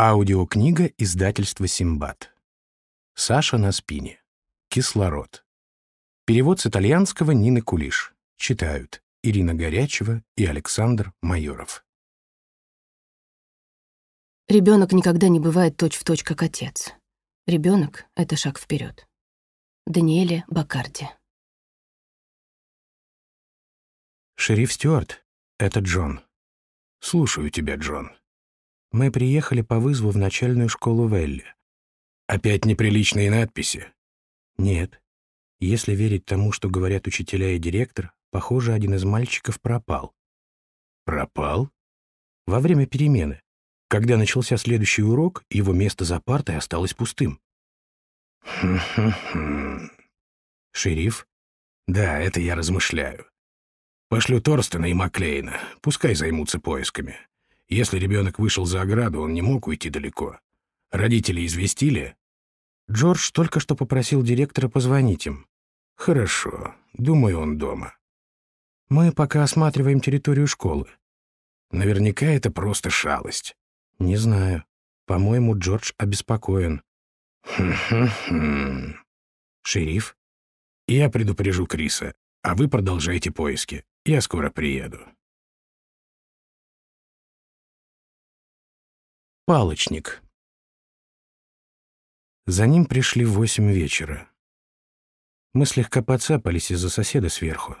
Аудиокнига издательства «Симбат». Саша на спине. Кислород. Перевод с итальянского Нины Кулиш. Читают Ирина Горячева и Александр Майоров. Ребенок никогда не бывает точь-в-точь, точь, как отец. Ребенок — это шаг вперед. Даниэле Бакарди. Шериф Стюарт, это Джон. Слушаю тебя, Джон. Мы приехали по вызову в начальную школу Велли. Опять неприличные надписи? Нет. Если верить тому, что говорят учителя и директор, похоже, один из мальчиков пропал. Пропал? Во время перемены. Когда начался следующий урок, его место за партой осталось пустым. Хм-хм-хм. Шериф? Да, это я размышляю. Пошлю Торстена и Маклейна, пускай займутся поисками. Если ребенок вышел за ограду, он не мог уйти далеко. Родители известили? Джордж только что попросил директора позвонить им. Хорошо, думаю, он дома. Мы пока осматриваем территорию школы. Наверняка это просто шалость. Не знаю. По-моему, Джордж обеспокоен. Шериф? Я предупрежу Криса, а вы продолжайте поиски. Я скоро приеду. Палочник. За ним пришли в восемь вечера. Мы слегка подцапались из-за соседа сверху.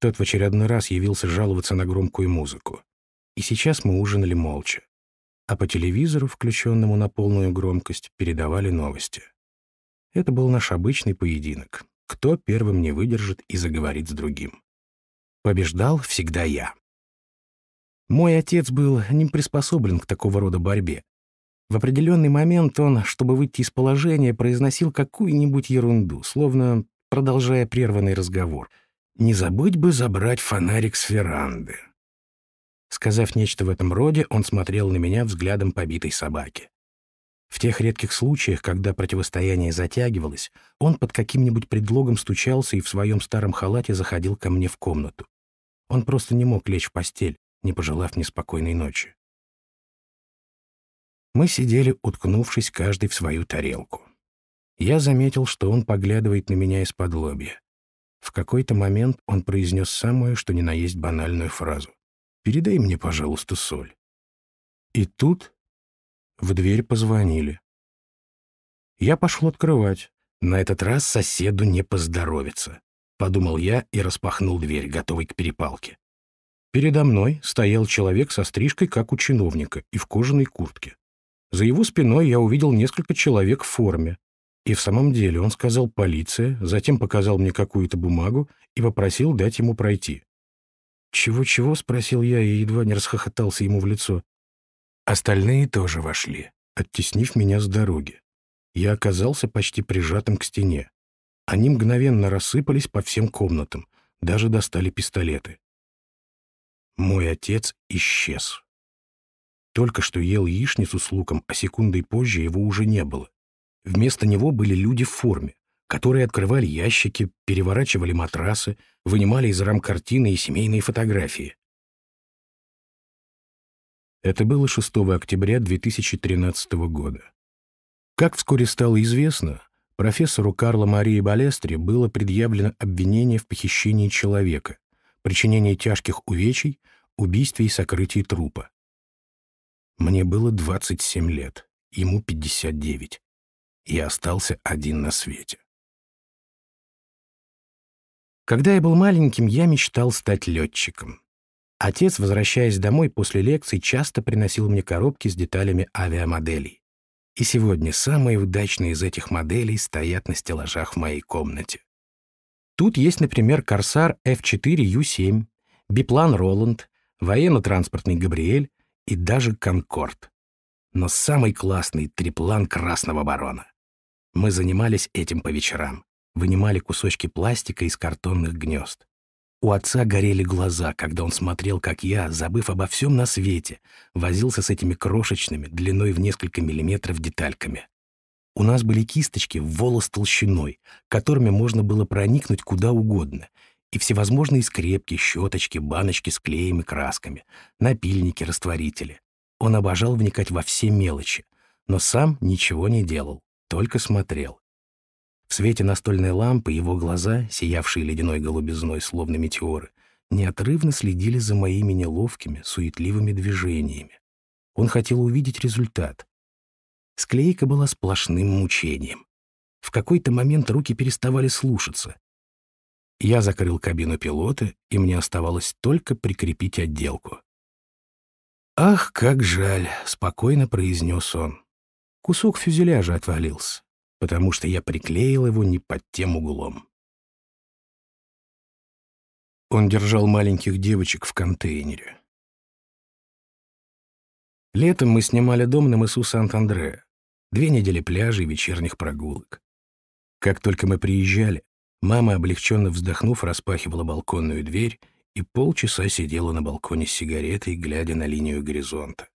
Тот в очередной раз явился жаловаться на громкую музыку. И сейчас мы ужинали молча. А по телевизору, включенному на полную громкость, передавали новости. Это был наш обычный поединок. Кто первым не выдержит и заговорит с другим. Побеждал всегда я. Мой отец был не приспособлен к такого рода борьбе, В определенный момент он, чтобы выйти из положения, произносил какую-нибудь ерунду, словно продолжая прерванный разговор. «Не забыть бы забрать фонарик с веранды». Сказав нечто в этом роде, он смотрел на меня взглядом побитой собаки. В тех редких случаях, когда противостояние затягивалось, он под каким-нибудь предлогом стучался и в своем старом халате заходил ко мне в комнату. Он просто не мог лечь в постель, не пожелав мне спокойной ночи. Мы сидели, уткнувшись каждый в свою тарелку. Я заметил, что он поглядывает на меня из-под лобья. В какой-то момент он произнес самую, что ни на есть банальную фразу. «Передай мне, пожалуйста, соль». И тут в дверь позвонили. Я пошел открывать. На этот раз соседу не поздоровится, подумал я и распахнул дверь, готовый к перепалке. Передо мной стоял человек со стрижкой, как у чиновника, и в кожаной куртке. За его спиной я увидел несколько человек в форме. И в самом деле он сказал «полиция», затем показал мне какую-то бумагу и попросил дать ему пройти. «Чего-чего?» — спросил я и едва не расхохотался ему в лицо. Остальные тоже вошли, оттеснив меня с дороги. Я оказался почти прижатым к стене. Они мгновенно рассыпались по всем комнатам, даже достали пистолеты. Мой отец исчез. Только что ел яичницу с луком, а секундой позже его уже не было. Вместо него были люди в форме, которые открывали ящики, переворачивали матрасы, вынимали из рам картины и семейные фотографии. Это было 6 октября 2013 года. Как вскоре стало известно, профессору Карло Марии Балестри было предъявлено обвинение в похищении человека, причинении тяжких увечий, убийстве и сокрытии трупа. Мне было 27 лет, ему 59. Я остался один на свете. Когда я был маленьким, я мечтал стать летчиком. Отец, возвращаясь домой после лекций, часто приносил мне коробки с деталями авиамоделей. И сегодня самые удачные из этих моделей стоят на стеллажах в моей комнате. Тут есть, например, «Корсар» F4U7, биплан «Роланд», военно-транспортный «Габриэль», и даже «Конкорд». Но самый классный — триплан «Красного барона». Мы занимались этим по вечерам, вынимали кусочки пластика из картонных гнезд. У отца горели глаза, когда он смотрел, как я, забыв обо всем на свете, возился с этими крошечными, длиной в несколько миллиметров детальками. У нас были кисточки в волос толщиной, которыми можно было проникнуть куда угодно, и всевозможные скрепки, щеточки, баночки с клеем и красками, напильники, растворители. Он обожал вникать во все мелочи, но сам ничего не делал, только смотрел. В свете настольной лампы его глаза, сиявшие ледяной голубизной, словно метеоры, неотрывно следили за моими неловкими, суетливыми движениями. Он хотел увидеть результат. Склейка была сплошным мучением. В какой-то момент руки переставали слушаться, я закрыл кабину пилота, и мне оставалось только прикрепить отделку. «Ах, как жаль!» — спокойно произнес он. Кусок фюзеляжа отвалился, потому что я приклеил его не под тем углом. Он держал маленьких девочек в контейнере. Летом мы снимали дом на мысу Сант-Андре. Две недели пляжей и вечерних прогулок. Как только мы приезжали, Мама, облегченно вздохнув, распахивала балконную дверь и полчаса сидела на балконе с сигаретой, глядя на линию горизонта.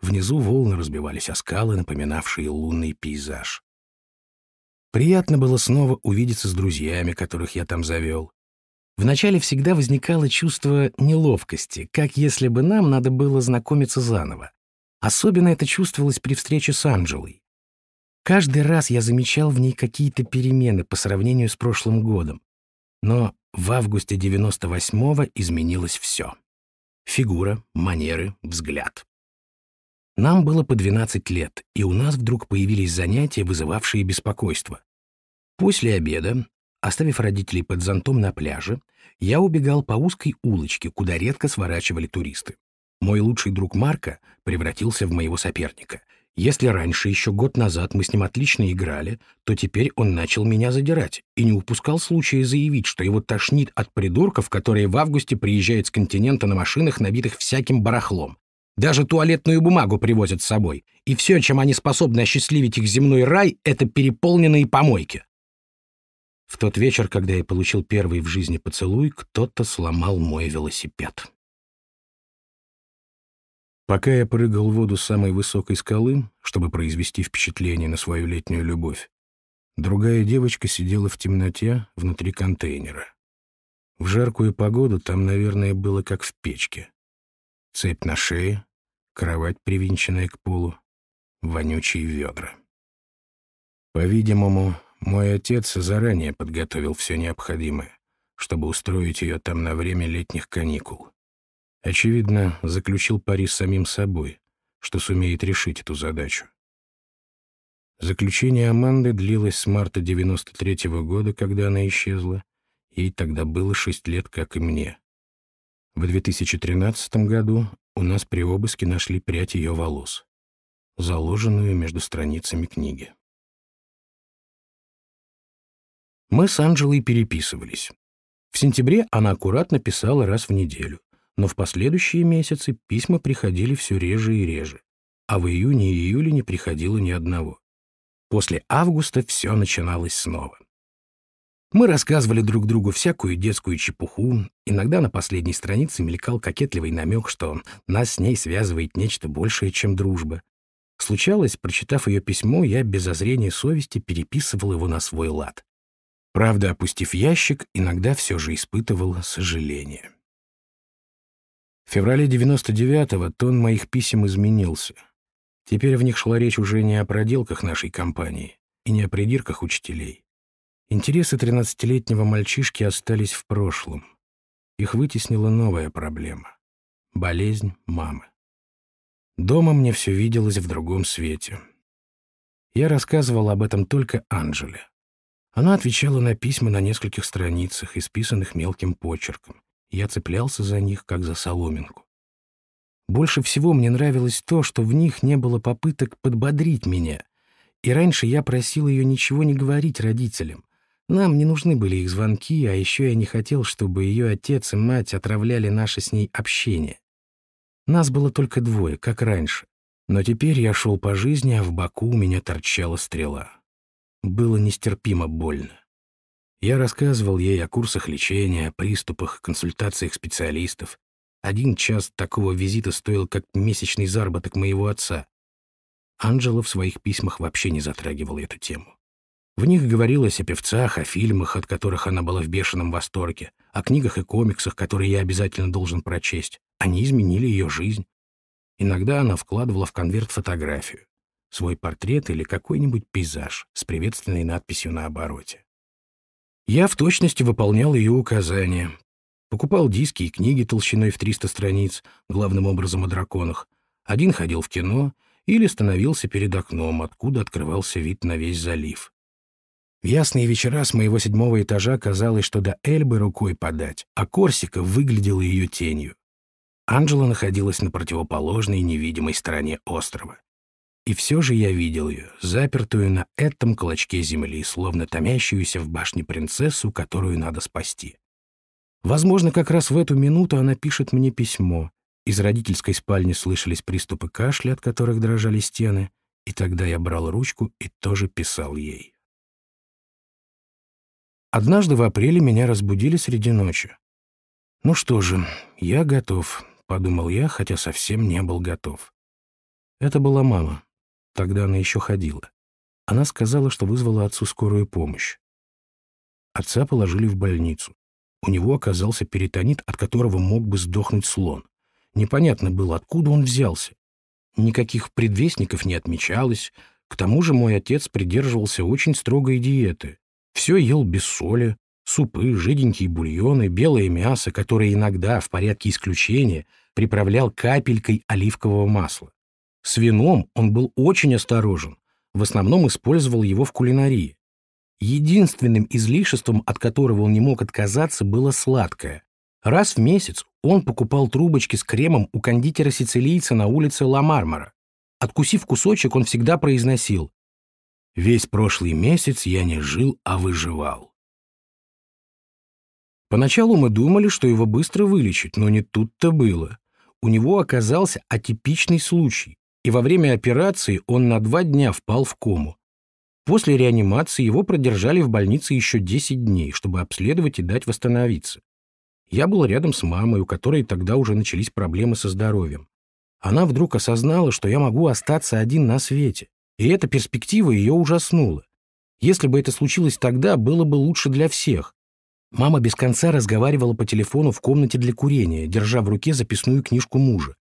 Внизу волны разбивались о скалы, напоминавшие лунный пейзаж. Приятно было снова увидеться с друзьями, которых я там завел. Вначале всегда возникало чувство неловкости, как если бы нам надо было знакомиться заново. Особенно это чувствовалось при встрече с Анджелой. Каждый раз я замечал в ней какие-то перемены по сравнению с прошлым годом. Но в августе 98-го изменилось все. Фигура, манеры, взгляд. Нам было по 12 лет, и у нас вдруг появились занятия, вызывавшие беспокойство. После обеда, оставив родителей под зонтом на пляже, я убегал по узкой улочке, куда редко сворачивали туристы. Мой лучший друг Марка превратился в моего соперника. Если раньше, еще год назад, мы с ним отлично играли, то теперь он начал меня задирать и не упускал случая заявить, что его тошнит от придурков, которые в августе приезжают с континента на машинах, набитых всяким барахлом. Даже туалетную бумагу привозят с собой. И все, чем они способны осчастливить их земной рай, это переполненные помойки. В тот вечер, когда я получил первый в жизни поцелуй, кто-то сломал мой велосипед. Пока я прыгал в воду с самой высокой скалы, чтобы произвести впечатление на свою летнюю любовь, другая девочка сидела в темноте внутри контейнера. В жаркую погоду там, наверное, было как в печке. Цепь на шее, кровать, привинченная к полу, вонючие ведра. По-видимому, мой отец заранее подготовил все необходимое, чтобы устроить ее там на время летних каникул. Очевидно, заключил пари с самим собой, что сумеет решить эту задачу. Заключение Аманды длилось с марта 93 -го года, когда она исчезла. Ей тогда было 6 лет, как и мне. В 2013 году у нас при обыске нашли прядь ее волос, заложенную между страницами книги. Мы с Анжелой переписывались. В сентябре она аккуратно писала раз в неделю но в последующие месяцы письма приходили все реже и реже, а в июне и июле не приходило ни одного. После августа все начиналось снова. Мы рассказывали друг другу всякую детскую чепуху, иногда на последней странице мелькал кокетливый намек, что нас с ней связывает нечто большее, чем дружба. Случалось, прочитав ее письмо, я без озрения совести переписывал его на свой лад. Правда, опустив ящик, иногда все же испытывал сожаление феврале 99-го тон моих писем изменился. Теперь в них шла речь уже не о проделках нашей компании и не о придирках учителей. Интересы 13-летнего мальчишки остались в прошлом. Их вытеснила новая проблема — болезнь мамы. Дома мне все виделось в другом свете. Я рассказывал об этом только Анжеле. Она отвечала на письма на нескольких страницах, исписанных мелким почерком, я цеплялся за них, как за соломинку. Больше всего мне нравилось то, что в них не было попыток подбодрить меня. И раньше я просил ее ничего не говорить родителям. Нам не нужны были их звонки, а еще я не хотел, чтобы ее отец и мать отравляли наше с ней общение. Нас было только двое, как раньше. Но теперь я шел по жизни, а в боку у меня торчала стрела. Было нестерпимо больно. Я рассказывал ей о курсах лечения, приступах, консультациях специалистов. Один час такого визита стоил как месячный заработок моего отца. Анжела в своих письмах вообще не затрагивала эту тему. В них говорилось о певцах, о фильмах, от которых она была в бешеном восторге, о книгах и комиксах, которые я обязательно должен прочесть. Они изменили ее жизнь. Иногда она вкладывала в конверт фотографию, свой портрет или какой-нибудь пейзаж с приветственной надписью на обороте. Я в точности выполнял ее указания. Покупал диски и книги толщиной в 300 страниц, главным образом о драконах. Один ходил в кино или становился перед окном, откуда открывался вид на весь залив. В ясные вечера с моего седьмого этажа казалось, что до Эльбы рукой подать, а Корсика выглядела ее тенью. Анжела находилась на противоположной невидимой стороне острова. И все же я видел ее, запертую на этом клочке земли, словно томящуюся в башне принцессу, которую надо спасти. Возможно, как раз в эту минуту она пишет мне письмо. Из родительской спальни слышались приступы кашля, от которых дрожали стены, и тогда я брал ручку и тоже писал ей. Однажды в апреле меня разбудили среди ночи. «Ну что же, я готов», — подумал я, хотя совсем не был готов. Это была мама. Тогда она еще ходила. Она сказала, что вызвала отцу скорую помощь. Отца положили в больницу. У него оказался перитонит, от которого мог бы сдохнуть слон. Непонятно было, откуда он взялся. Никаких предвестников не отмечалось. К тому же мой отец придерживался очень строгой диеты. Все ел без соли, супы, жиденькие бульоны, белое мясо, которое иногда, в порядке исключения, приправлял капелькой оливкового масла. С вином он был очень осторожен, в основном использовал его в кулинарии. Единственным излишеством, от которого он не мог отказаться, было сладкое. Раз в месяц он покупал трубочки с кремом у кондитера-сицилийца на улице Ла-Мармара. Откусив кусочек, он всегда произносил «Весь прошлый месяц я не жил, а выживал». Поначалу мы думали, что его быстро вылечат, но не тут-то было. У него оказался атипичный случай и во время операции он на два дня впал в кому. После реанимации его продержали в больнице еще 10 дней, чтобы обследовать и дать восстановиться. Я был рядом с мамой, у которой тогда уже начались проблемы со здоровьем. Она вдруг осознала, что я могу остаться один на свете, и эта перспектива ее ужаснула. Если бы это случилось тогда, было бы лучше для всех. Мама без конца разговаривала по телефону в комнате для курения, держа в руке записную книжку мужа.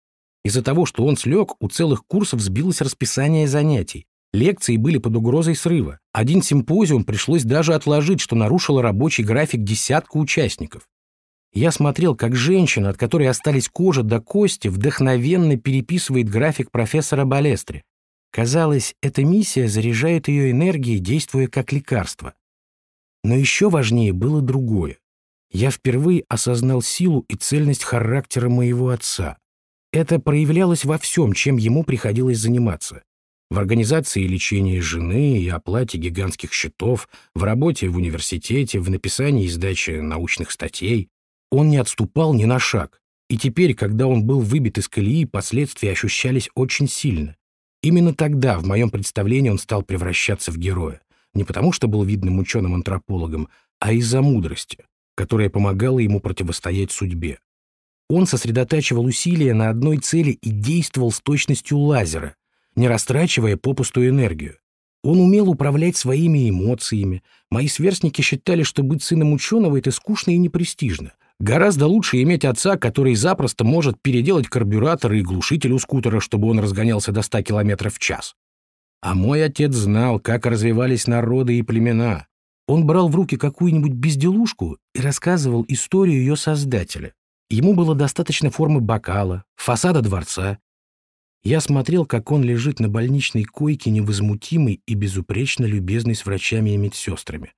Из-за того, что он слег, у целых курсов сбилось расписание занятий. Лекции были под угрозой срыва. Один симпозиум пришлось даже отложить, что нарушило рабочий график десятку участников. Я смотрел, как женщина, от которой остались кожа до кости, вдохновенно переписывает график профессора Балестри. Казалось, эта миссия заряжает ее энергией, действуя как лекарство. Но еще важнее было другое. Я впервые осознал силу и цельность характера моего отца. Это проявлялось во всем, чем ему приходилось заниматься. В организации лечения жены и оплате гигантских счетов, в работе в университете, в написании и сдаче научных статей. Он не отступал ни на шаг. И теперь, когда он был выбит из колеи, последствия ощущались очень сильно. Именно тогда, в моем представлении, он стал превращаться в героя. Не потому, что был видным ученым-антропологом, а из-за мудрости, которая помогала ему противостоять судьбе. Он сосредотачивал усилия на одной цели и действовал с точностью лазера, не растрачивая попустую энергию. Он умел управлять своими эмоциями. Мои сверстники считали, что быть сыном ученого – это скучно и непрестижно. Гораздо лучше иметь отца, который запросто может переделать карбюратор и глушитель у скутера, чтобы он разгонялся до 100 км в час. А мой отец знал, как развивались народы и племена. Он брал в руки какую-нибудь безделушку и рассказывал историю ее создателя. Ему было достаточно формы бокала, фасада дворца. Я смотрел, как он лежит на больничной койке, невозмутимый и безупречно любезный с врачами и медсестрами.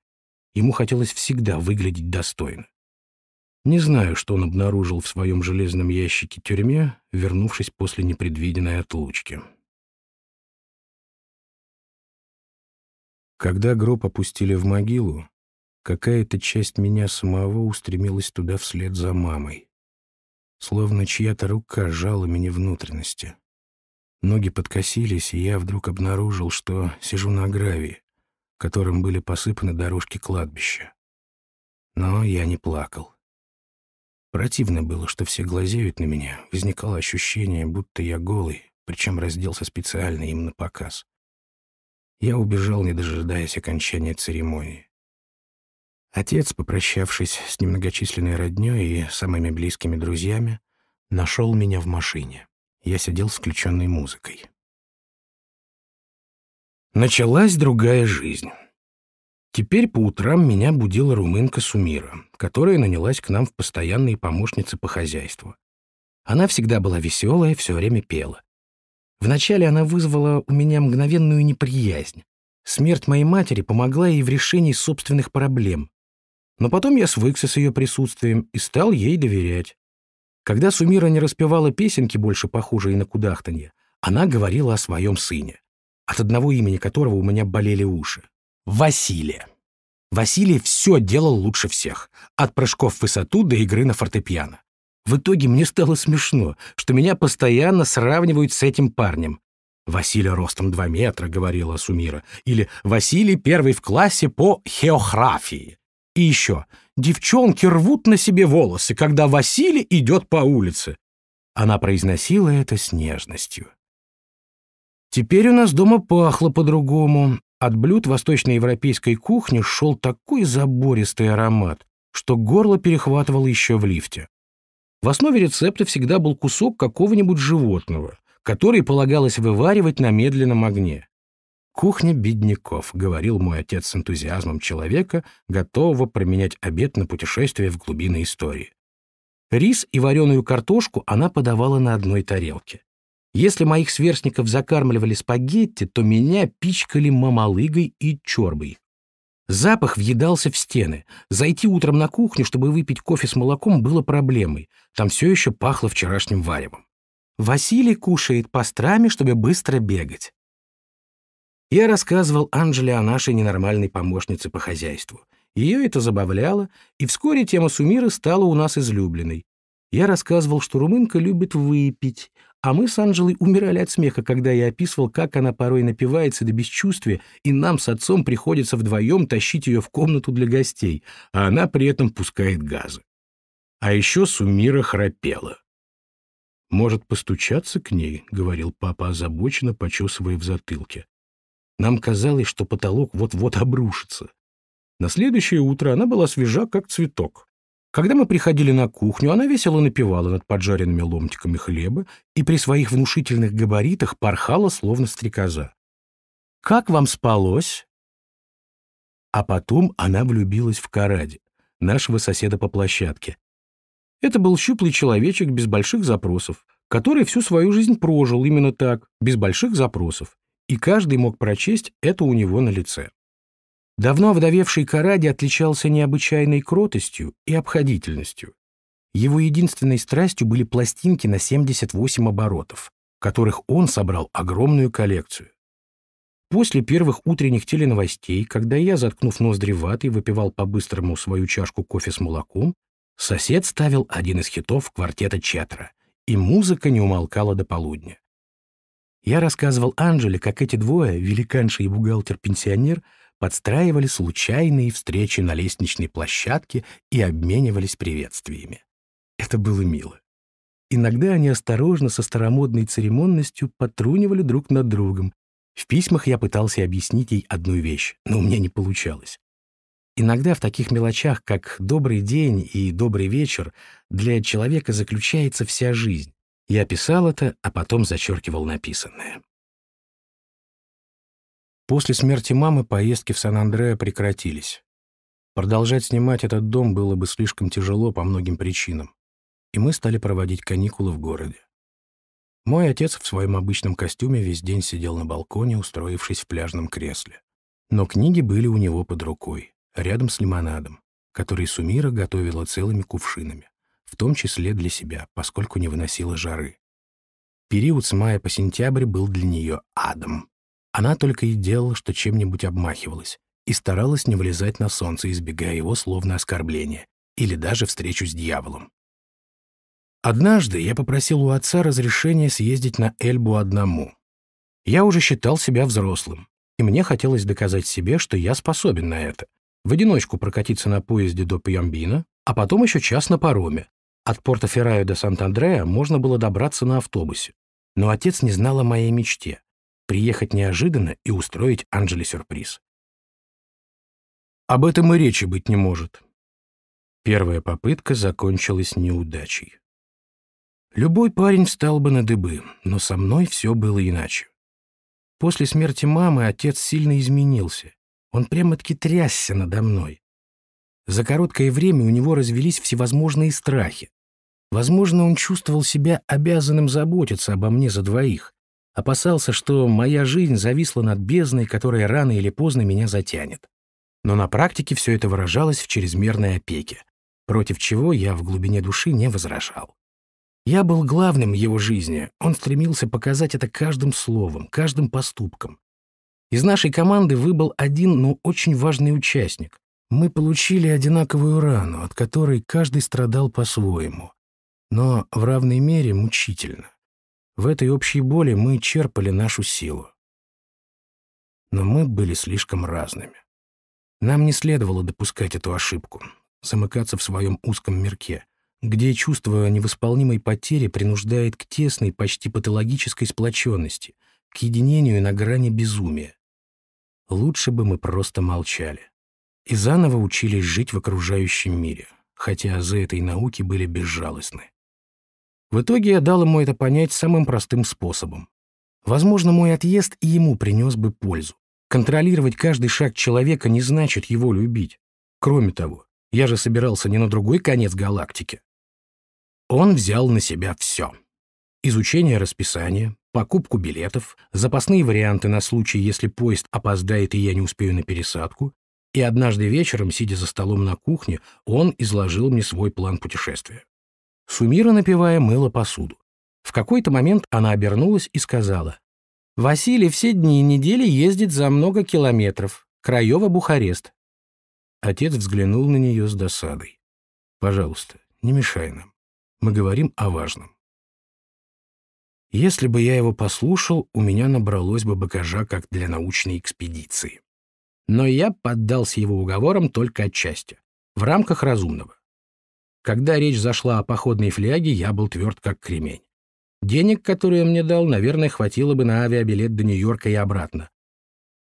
Ему хотелось всегда выглядеть достойно. Не знаю, что он обнаружил в своем железном ящике тюрьме, вернувшись после непредвиденной отлучки. Когда гроб опустили в могилу, какая-то часть меня самого устремилась туда вслед за мамой словно чья-то рука сжала меня внутренности. Ноги подкосились, и я вдруг обнаружил, что сижу на гравии, которым были посыпаны дорожки кладбища. Но я не плакал. Противно было, что все глазеют на меня, возникало ощущение, будто я голый, причем разделся специально им на показ. Я убежал, не дожидаясь окончания церемонии. Отец, попрощавшись с немногочисленной роднёй и самыми близкими друзьями, нашёл меня в машине. Я сидел с включённой музыкой. Началась другая жизнь. Теперь по утрам меня будила румынка Сумира, которая нанялась к нам в постоянные помощницы по хозяйству. Она всегда была весёлая, всё время пела. Вначале она вызвала у меня мгновенную неприязнь. Смерть моей матери помогла ей в решении собственных проблем, но потом я свыкся с ее присутствием и стал ей доверять. Когда Сумира не распевала песенки, больше похожие на кудахтанье, она говорила о своем сыне, от одного имени которого у меня болели уши. Василия. Василий все делал лучше всех, от прыжков в высоту до игры на фортепиано. В итоге мне стало смешно, что меня постоянно сравнивают с этим парнем. «Василий ростом 2 метра», — говорила Сумира, или «Василий первый в классе по хеографии». И еще, девчонки рвут на себе волосы, когда Василий идет по улице. Она произносила это с нежностью. Теперь у нас дома пахло по-другому. От блюд восточноевропейской кухни шел такой забористый аромат, что горло перехватывало еще в лифте. В основе рецепта всегда был кусок какого-нибудь животного, который полагалось вываривать на медленном огне. «Кухня бедняков», — говорил мой отец с энтузиазмом человека, готового променять обед на путешествие в глубины истории. Рис и вареную картошку она подавала на одной тарелке. Если моих сверстников закармливали спагетти, то меня пичкали мамалыгой и чорбой. Запах въедался в стены. Зайти утром на кухню, чтобы выпить кофе с молоком, было проблемой. Там все еще пахло вчерашним варевом. Василий кушает пастрами, чтобы быстро бегать. Я рассказывал Анжеле о нашей ненормальной помощнице по хозяйству. Ее это забавляло, и вскоре тема Сумиры стала у нас излюбленной. Я рассказывал, что румынка любит выпить, а мы с Анжелой умирали от смеха, когда я описывал, как она порой напивается до бесчувствия, и нам с отцом приходится вдвоем тащить ее в комнату для гостей, а она при этом пускает газы. А еще Сумира храпела. «Может, постучаться к ней?» — говорил папа озабоченно, почесывая в затылке. Нам казалось, что потолок вот-вот обрушится. На следующее утро она была свежа, как цветок. Когда мы приходили на кухню, она весело напевала над поджаренными ломтиками хлеба и при своих внушительных габаритах порхала, словно стрекоза. «Как вам спалось?» А потом она влюбилась в Караде, нашего соседа по площадке. Это был щуплый человечек без больших запросов, который всю свою жизнь прожил именно так, без больших запросов, и каждый мог прочесть это у него на лице. Давно вдовевший Каради отличался необычайной кротостью и обходительностью. Его единственной страстью были пластинки на 78 оборотов, которых он собрал огромную коллекцию. После первых утренних теленовостей, когда я, заткнув ноздри ватой, выпивал по-быстрому свою чашку кофе с молоком, сосед ставил один из хитов квартета Четра, и музыка не умолкала до полудня. Я рассказывал Анжеле, как эти двое, великанша и бухгалтер-пенсионер, подстраивали случайные встречи на лестничной площадке и обменивались приветствиями. Это было мило. Иногда они осторожно, со старомодной церемонностью потрунивали друг над другом. В письмах я пытался объяснить ей одну вещь, но у меня не получалось. Иногда в таких мелочах, как «добрый день» и «добрый вечер», для человека заключается вся жизнь. Я писал это, а потом зачеркивал написанное. После смерти мамы поездки в Сан-Андреа прекратились. Продолжать снимать этот дом было бы слишком тяжело по многим причинам, и мы стали проводить каникулы в городе. Мой отец в своем обычном костюме весь день сидел на балконе, устроившись в пляжном кресле. Но книги были у него под рукой, рядом с лимонадом, который Сумира готовила целыми кувшинами в том числе для себя, поскольку не выносила жары. Период с мая по сентябрь был для нее адом. Она только и делала, что чем-нибудь обмахивалась, и старалась не вылезать на солнце, избегая его словно оскорбления, или даже встречу с дьяволом. Однажды я попросил у отца разрешения съездить на Эльбу одному. Я уже считал себя взрослым, и мне хотелось доказать себе, что я способен на это. В одиночку прокатиться на поезде до Пьямбина, а потом еще час на пароме, от порта Ферраю до Сант-Андреа можно было добраться на автобусе, но отец не знал о моей мечте — приехать неожиданно и устроить Анжеле сюрприз. Об этом и речи быть не может. Первая попытка закончилась неудачей. Любой парень встал бы на дыбы, но со мной все было иначе. После смерти мамы отец сильно изменился. Он прямо-таки трясся надо мной. За короткое время у него развелись всевозможные страхи. Возможно, он чувствовал себя обязанным заботиться обо мне за двоих. Опасался, что моя жизнь зависла над бездной, которая рано или поздно меня затянет. Но на практике все это выражалось в чрезмерной опеке, против чего я в глубине души не возражал. Я был главным в его жизни, он стремился показать это каждым словом, каждым поступком. Из нашей команды выбыл один, но очень важный участник. Мы получили одинаковую рану, от которой каждый страдал по-своему но в равной мере мучительно. В этой общей боли мы черпали нашу силу. Но мы были слишком разными. Нам не следовало допускать эту ошибку, замыкаться в своем узком мирке, где чувство невосполнимой потери принуждает к тесной, почти патологической сплоченности, к единению на грани безумия. Лучше бы мы просто молчали. И заново учились жить в окружающем мире, хотя за этой науки были безжалостны. В итоге я дал ему это понять самым простым способом. Возможно, мой отъезд и ему принес бы пользу. Контролировать каждый шаг человека не значит его любить. Кроме того, я же собирался не на другой конец галактики. Он взял на себя все. Изучение расписания, покупку билетов, запасные варианты на случай, если поезд опоздает и я не успею на пересадку, и однажды вечером, сидя за столом на кухне, он изложил мне свой план путешествия. Сумира, напевая, мыла посуду. В какой-то момент она обернулась и сказала, «Василий все дни и недели ездит за много километров. Краева-Бухарест». Отец взглянул на нее с досадой. «Пожалуйста, не мешай нам. Мы говорим о важном». Если бы я его послушал, у меня набралось бы багажа, как для научной экспедиции. Но я поддался его уговорам только отчасти, в рамках разумного. Когда речь зашла о походной фляге, я был тверд как кремень. Денег, которые мне дал, наверное, хватило бы на авиабилет до Нью-Йорка и обратно.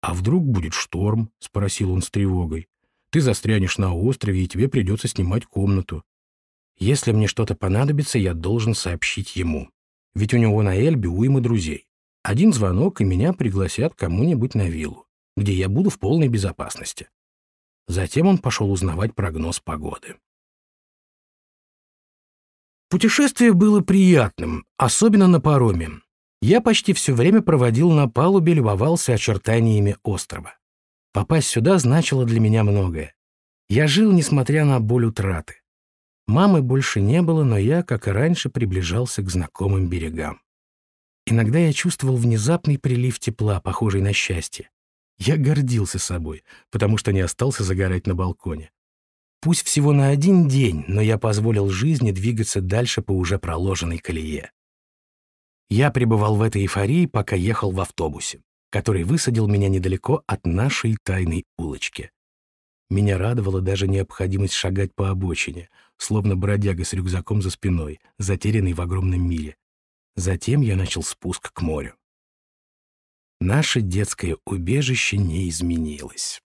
«А вдруг будет шторм?» — спросил он с тревогой. «Ты застрянешь на острове, и тебе придется снимать комнату. Если мне что-то понадобится, я должен сообщить ему. Ведь у него на Эльбе уйма друзей. Один звонок, и меня пригласят кому-нибудь на виллу, где я буду в полной безопасности». Затем он пошел узнавать прогноз погоды. Путешествие было приятным, особенно на пароме. Я почти все время проводил на палубе, любовался очертаниями острова. Попасть сюда значило для меня многое. Я жил, несмотря на боль утраты. Мамы больше не было, но я, как и раньше, приближался к знакомым берегам. Иногда я чувствовал внезапный прилив тепла, похожий на счастье. Я гордился собой, потому что не остался загорать на балконе. Пусть всего на один день, но я позволил жизни двигаться дальше по уже проложенной колее. Я пребывал в этой эйфории, пока ехал в автобусе, который высадил меня недалеко от нашей тайной улочки. Меня радовала даже необходимость шагать по обочине, словно бродяга с рюкзаком за спиной, затерянный в огромном мире. Затем я начал спуск к морю. Наше детское убежище не изменилось.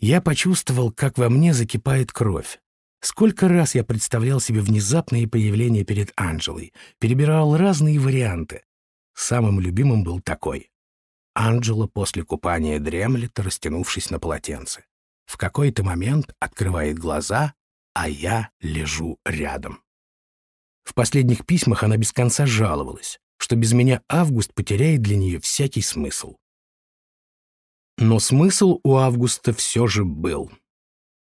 Я почувствовал, как во мне закипает кровь. Сколько раз я представлял себе внезапные появления перед Анджелой, перебирал разные варианты. Самым любимым был такой. Анджела после купания дремлет, растянувшись на полотенце. В какой-то момент открывает глаза, а я лежу рядом. В последних письмах она без конца жаловалась, что без меня август потеряет для нее всякий смысл. Но смысл у Августа все же был.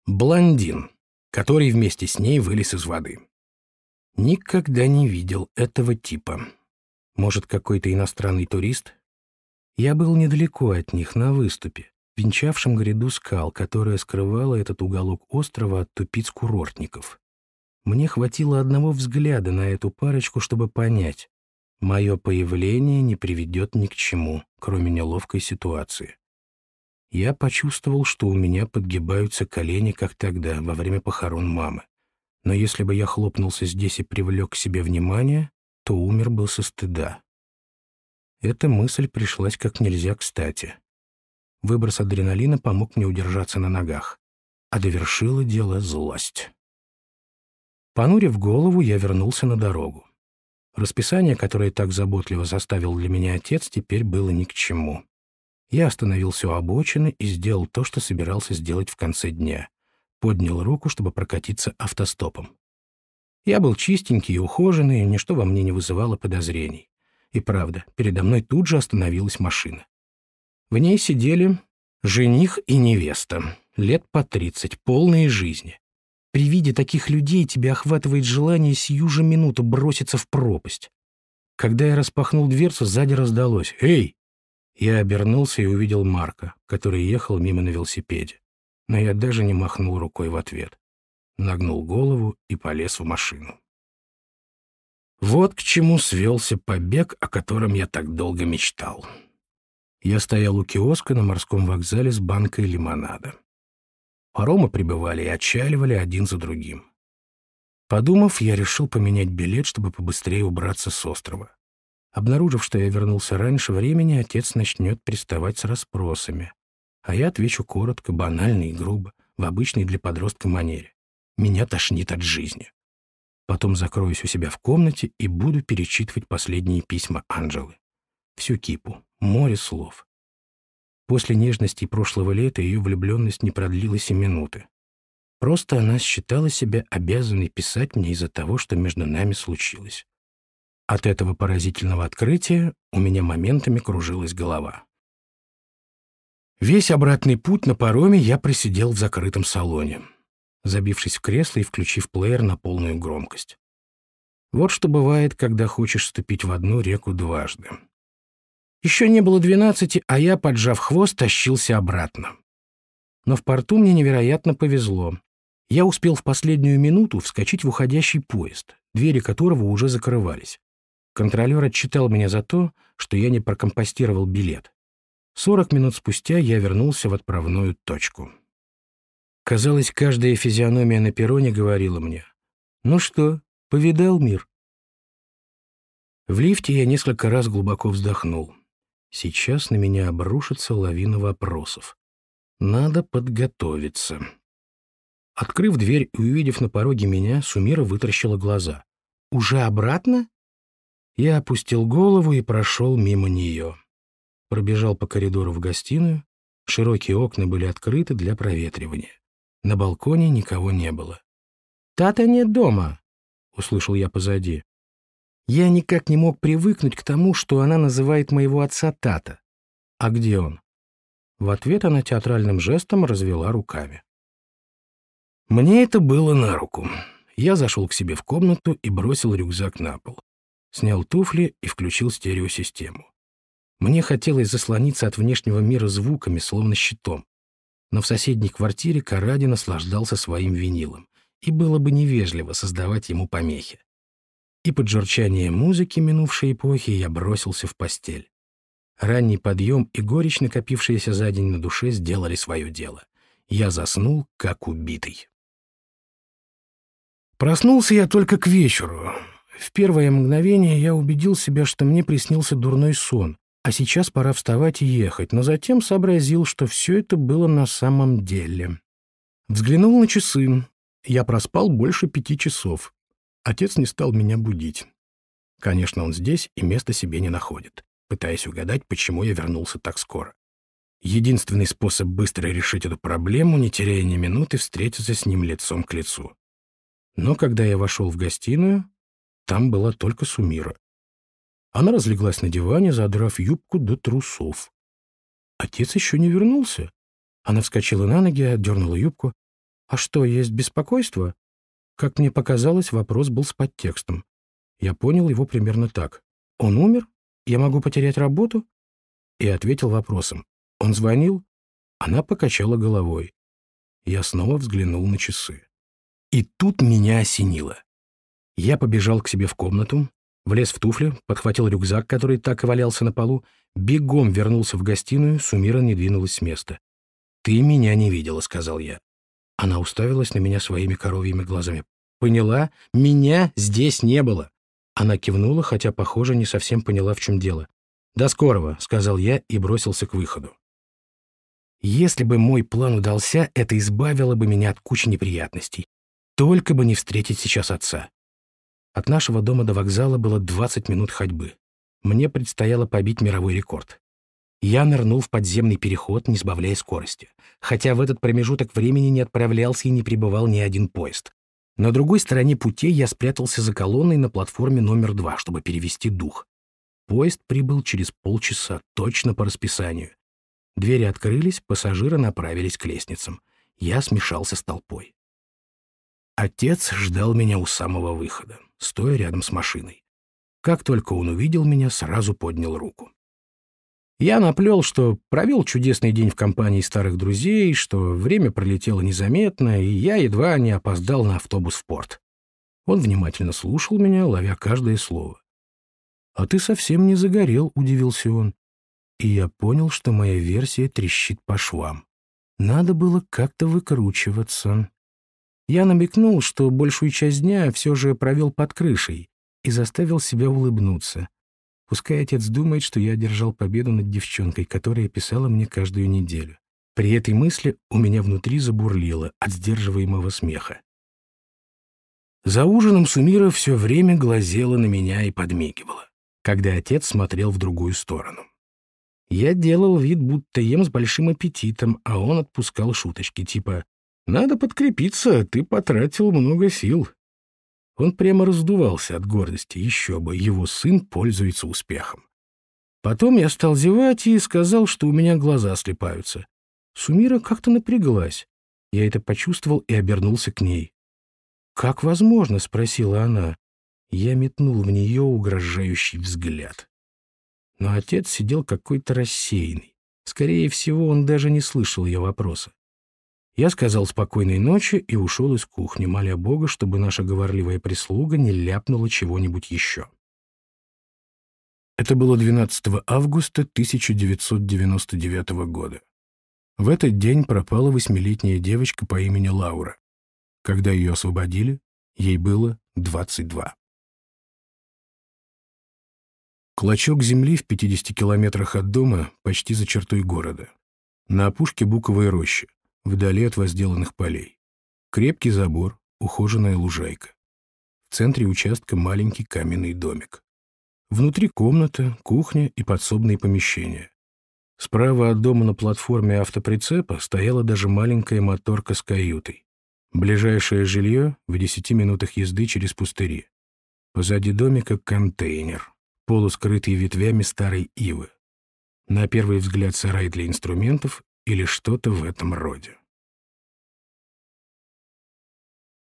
Блондин, который вместе с ней вылез из воды. Никогда не видел этого типа. Может, какой-то иностранный турист? Я был недалеко от них, на выступе, венчавшем гряду скал, которая скрывала этот уголок острова от тупиц курортников. Мне хватило одного взгляда на эту парочку, чтобы понять. Мое появление не приведет ни к чему, кроме неловкой ситуации. Я почувствовал, что у меня подгибаются колени, как тогда, во время похорон мамы. Но если бы я хлопнулся здесь и привлек к себе внимание, то умер бы со стыда. Эта мысль пришлась как нельзя кстати. Выброс адреналина помог мне удержаться на ногах, а довершило дело злость. Понурив голову, я вернулся на дорогу. Расписание, которое так заботливо заставил для меня отец, теперь было ни к чему. Я остановился у обочины и сделал то, что собирался сделать в конце дня. Поднял руку, чтобы прокатиться автостопом. Я был чистенький и ухоженный, и ничто во мне не вызывало подозрений. И правда, передо мной тут же остановилась машина. В ней сидели жених и невеста, лет по тридцать, полные жизни. При виде таких людей тебя охватывает желание сию же минуту броситься в пропасть. Когда я распахнул дверцу, сзади раздалось «Эй!» Я обернулся и увидел Марка, который ехал мимо на велосипеде. Но я даже не махнул рукой в ответ. Нагнул голову и полез в машину. Вот к чему свелся побег, о котором я так долго мечтал. Я стоял у киоска на морском вокзале с банкой лимонада. Паромы прибывали и отчаливали один за другим. Подумав, я решил поменять билет, чтобы побыстрее убраться с острова. Обнаружив, что я вернулся раньше времени, отец начнет приставать с расспросами. А я отвечу коротко, банально и грубо, в обычной для подростка манере. Меня тошнит от жизни. Потом закроюсь у себя в комнате и буду перечитывать последние письма Анжелы. Всю кипу, море слов. После нежности прошлого лета ее влюбленность не продлилась и минуты. Просто она считала себя обязанной писать мне из-за того, что между нами случилось. От этого поразительного открытия у меня моментами кружилась голова. Весь обратный путь на пароме я присидел в закрытом салоне, забившись в кресло и включив плеер на полную громкость. Вот что бывает, когда хочешь ступить в одну реку дважды. Еще не было двенадцати, а я, поджав хвост, тащился обратно. Но в порту мне невероятно повезло. Я успел в последнюю минуту вскочить в уходящий поезд, двери которого уже закрывались. Контролер отчитал меня за то, что я не прокомпостировал билет. Сорок минут спустя я вернулся в отправную точку. Казалось, каждая физиономия на перроне говорила мне, «Ну что, повидал мир?» В лифте я несколько раз глубоко вздохнул. Сейчас на меня обрушится лавина вопросов. Надо подготовиться. Открыв дверь и увидев на пороге меня, Сумира вытаращила глаза. «Уже обратно?» Я опустил голову и прошел мимо нее. Пробежал по коридору в гостиную. Широкие окна были открыты для проветривания. На балконе никого не было. «Тата нет дома!» — услышал я позади. Я никак не мог привыкнуть к тому, что она называет моего отца Тата. «А где он?» В ответ она театральным жестом развела руками. Мне это было на руку. Я зашел к себе в комнату и бросил рюкзак на пол снял туфли и включил стереосистему. Мне хотелось заслониться от внешнего мира звуками, словно щитом. Но в соседней квартире Каради наслаждался своим винилом, и было бы невежливо создавать ему помехи. И под журчание музыки минувшей эпохи я бросился в постель. Ранний подъем и горечь, накопившаяся за день на душе, сделали свое дело. Я заснул, как убитый. Проснулся я только к вечеру. В первое мгновение я убедил себя, что мне приснился дурной сон, а сейчас пора вставать и ехать, но затем сообразил, что все это было на самом деле. Взглянул на часы. Я проспал больше пяти часов. Отец не стал меня будить. Конечно, он здесь и места себе не находит, пытаясь угадать, почему я вернулся так скоро. Единственный способ быстро решить эту проблему, не теряя ни минуты, встретиться с ним лицом к лицу. Но когда я вошел в гостиную, там была только Сумира. Она разлеглась на диване, задрав юбку до трусов. Отец еще не вернулся. Она вскочила на ноги, отдернула юбку. «А что, есть беспокойство?» Как мне показалось, вопрос был с подтекстом. Я понял его примерно так. «Он умер? Я могу потерять работу?» И ответил вопросом. «Он звонил?» Она покачала головой. Я снова взглянул на часы. И тут меня осенило. Я побежал к себе в комнату, влез в туфли, подхватил рюкзак, который так и валялся на полу, бегом вернулся в гостиную, Сумира не двинулась с места. «Ты меня не видела», — сказал я. Она уставилась на меня своими коровьими глазами. «Поняла? Меня здесь не было!» Она кивнула, хотя, похоже, не совсем поняла, в чем дело. «До скорого», — сказал я и бросился к выходу. Если бы мой план удался, это избавило бы меня от кучи неприятностей. Только бы не встретить сейчас отца. От нашего дома до вокзала было 20 минут ходьбы. Мне предстояло побить мировой рекорд. Я нырнул в подземный переход, не сбавляя скорости, хотя в этот промежуток времени не отправлялся и не прибывал ни один поезд. На другой стороне путей я спрятался за колонной на платформе номер два, чтобы перевести дух. Поезд прибыл через полчаса, точно по расписанию. Двери открылись, пассажиры направились к лестницам. Я смешался с толпой. Отец ждал меня у самого выхода стоя рядом с машиной. Как только он увидел меня, сразу поднял руку. Я наплел, что провел чудесный день в компании старых друзей, что время пролетело незаметно, и я едва не опоздал на автобус в порт. Он внимательно слушал меня, ловя каждое слово. «А ты совсем не загорел», — удивился он. И я понял, что моя версия трещит по швам. Надо было как-то выкручиваться. Я намекнул, что большую часть дня все же провел под крышей и заставил себя улыбнуться. Пускай отец думает, что я одержал победу над девчонкой, которая писала мне каждую неделю. При этой мысли у меня внутри забурлило от сдерживаемого смеха. За ужином Сумира все время глазела на меня и подмигивала, когда отец смотрел в другую сторону. Я делал вид, будто ем с большим аппетитом, а он отпускал шуточки, типа надо подкрепиться, ты потратил много сил. Он прямо раздувался от гордости, еще бы, его сын пользуется успехом. Потом я стал зевать и сказал, что у меня глаза слепаются. Сумира как-то напряглась. Я это почувствовал и обернулся к ней. «Как возможно?» — спросила она. Я метнул в нее угрожающий взгляд. Но отец сидел какой-то рассеянный. Скорее всего, он даже не слышал ее вопроса. Я сказал спокойной ночи и ушел из кухни, моля Бога, чтобы наша говорливая прислуга не ляпнула чего-нибудь еще. Это было 12 августа 1999 года. В этот день пропала восьмилетняя девочка по имени Лаура. Когда ее освободили, ей было 22. Клочок земли в 50 километрах от дома, почти за чертой города. На опушке буковой рощи вдали от возделанных полей. Крепкий забор, ухоженная лужайка. В центре участка маленький каменный домик. Внутри комната, кухня и подсобные помещения. Справа от дома на платформе автоприцепа стояла даже маленькая моторка с каютой. Ближайшее жилье в 10 минутах езды через пустыри. Позади домика контейнер, полускрытый ветвями старой ивы. На первый взгляд сарай для инструментов или что-то в этом роде.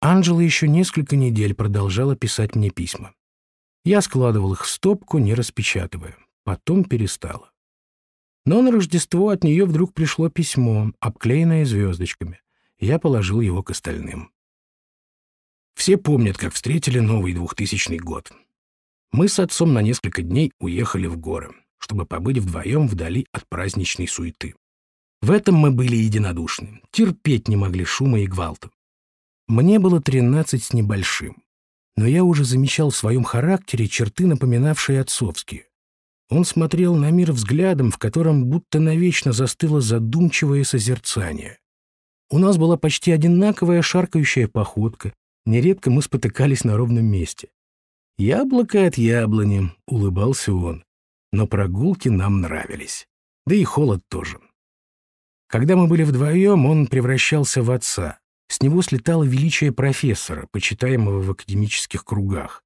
Анжела еще несколько недель продолжала писать мне письма. Я складывал их в стопку, не распечатывая. Потом перестала. Но на Рождество от нее вдруг пришло письмо, обклеенное звездочками. Я положил его к остальным. Все помнят, как встретили новый 2000 год. Мы с отцом на несколько дней уехали в горы, чтобы побыть вдвоем вдали от праздничной суеты. В этом мы были единодушны, терпеть не могли шума и гвалта. Мне было 13 с небольшим. Но я уже замечал в своем характере черты, напоминавшие отцовские. Он смотрел на мир взглядом, в котором будто навечно застыло задумчивое созерцание. У нас была почти одинаковая шаркающая походка, нередко мы спотыкались на ровном месте. «Яблоко от яблони», — улыбался он. Но прогулки нам нравились. Да и холод тоже. Когда мы были вдвоем, он превращался в отца — с него слетало величие профессора, почитаемого в академических кругах.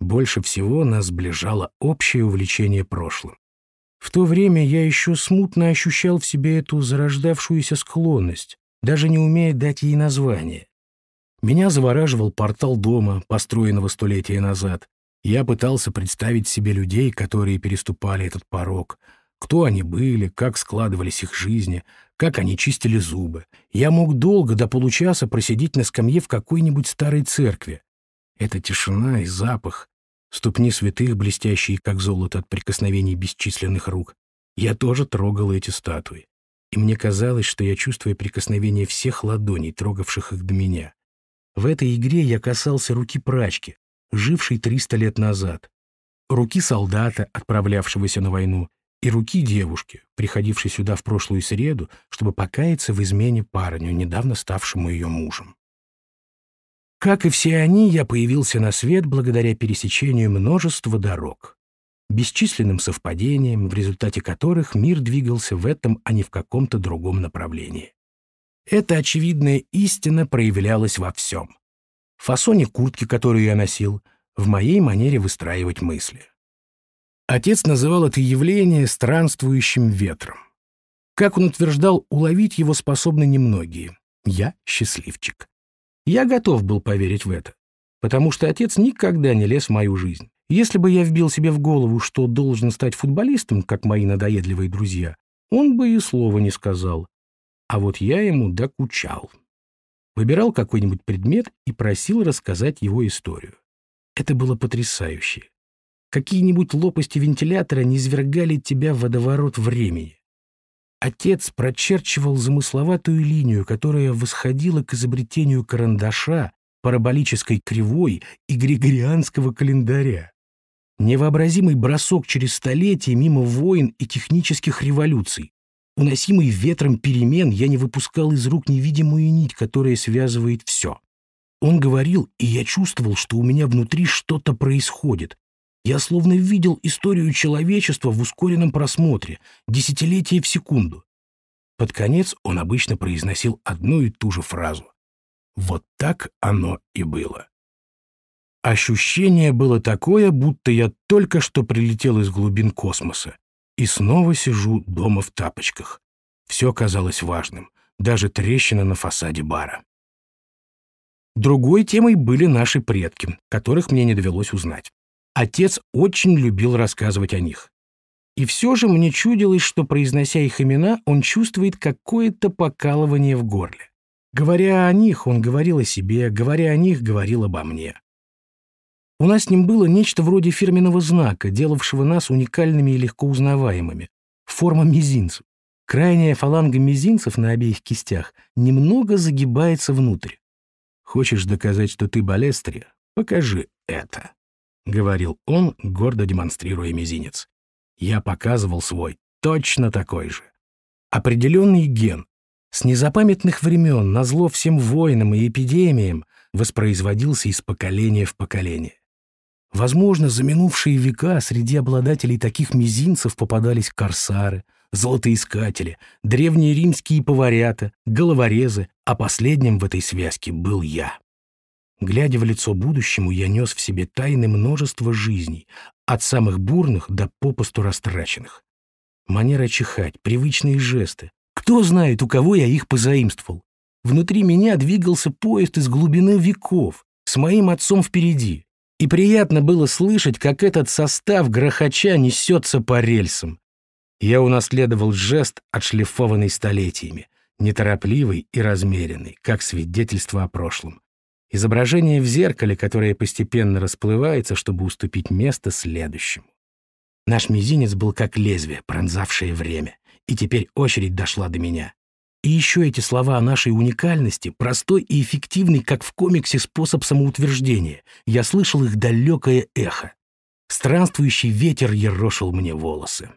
Больше всего нас сближало общее увлечение прошлым. В то время я еще смутно ощущал в себе эту зарождавшуюся склонность, даже не умея дать ей название. Меня завораживал портал дома, построенного столетия назад. Я пытался представить себе людей, которые переступали этот порог. Кто они были, как складывались их жизни — как они чистили зубы. Я мог долго, до получаса, просидеть на скамье в какой-нибудь старой церкви. Эта тишина и запах, ступни святых, блестящие, как золото от прикосновений бесчисленных рук. Я тоже трогал эти статуи. И мне казалось, что я чувствую прикосновение всех ладоней, трогавших их до меня. В этой игре я касался руки прачки, жившей 300 лет назад, руки солдата, отправлявшегося на войну, и руки девушки, приходившей сюда в прошлую среду, чтобы покаяться в измене парню, недавно ставшему ее мужем. Как и все они, я появился на свет благодаря пересечению множества дорог, бесчисленным совпадениям, в результате которых мир двигался в этом, а не в каком-то другом направлении. Эта очевидная истина проявлялась во всем. В фасоне куртки, которую я носил, в моей манере выстраивать мысли — Отец называл это явление странствующим ветром. Как он утверждал, уловить его способны немногие. Я счастливчик. Я готов был поверить в это, потому что отец никогда не лез в мою жизнь. Если бы я вбил себе в голову, что должен стать футболистом, как мои надоедливые друзья, он бы и слова не сказал. А вот я ему докучал. Выбирал какой-нибудь предмет и просил рассказать его историю. Это было потрясающе. Какие-нибудь лопасти вентилятора не извергали тебя в водоворот времени. Отец прочерчивал замысловатую линию, которая восходила к изобретению карандаша, параболической кривой и григорианского календаря. Невообразимый бросок через столетия мимо войн и технических революций. Уносимый ветром перемен, я не выпускал из рук невидимую нить, которая связывает все. Он говорил, и я чувствовал, что у меня внутри что-то происходит, я словно видел историю человечества в ускоренном просмотре, десятилетия в секунду. Под конец он обычно произносил одну и ту же фразу. Вот так оно и было. Ощущение было такое, будто я только что прилетел из глубин космоса и снова сижу дома в тапочках. Все казалось важным, даже трещина на фасаде бара. Другой темой были наши предки, которых мне не довелось узнать. Отец очень любил рассказывать о них. И все же мне чудилось, что, произнося их имена, он чувствует какое-то покалывание в горле. Говоря о них, он говорил о себе, говоря о них, говорил обо мне. У нас с ним было нечто вроде фирменного знака, делавшего нас уникальными и легко узнаваемыми. Форма мизинцев. Крайняя фаланга мизинцев на обеих кистях немного загибается внутрь. Хочешь доказать, что ты балестрия? Покажи это. — говорил он, гордо демонстрируя мизинец. Я показывал свой, точно такой же. Определенный ген с незапамятных времен назло всем войнам и эпидемиям воспроизводился из поколения в поколение. Возможно, за минувшие века среди обладателей таких мизинцев попадались корсары, золотоискатели, древние римские поварята, головорезы, а последним в этой связке был я. Глядя в лицо будущему, я нес в себе тайны множества жизней, от самых бурных до попусту растраченных. Манера чихать, привычные жесты. Кто знает, у кого я их позаимствовал? Внутри меня двигался поезд из глубины веков, с моим отцом впереди. И приятно было слышать, как этот состав грохоча несется по рельсам. Я унаследовал жест, отшлифованный столетиями, неторопливый и размеренный, как свидетельство о прошлом изображение в зеркале, которое постепенно расплывается, чтобы уступить место следующему. Наш мизинец был как лезвие, пронзавшее время, и теперь очередь дошла до меня. И еще эти слова о нашей уникальности, простой и эффективный, как в комиксе, способ самоутверждения. Я слышал их далекое эхо. Странствующий ветер ерошил мне волосы.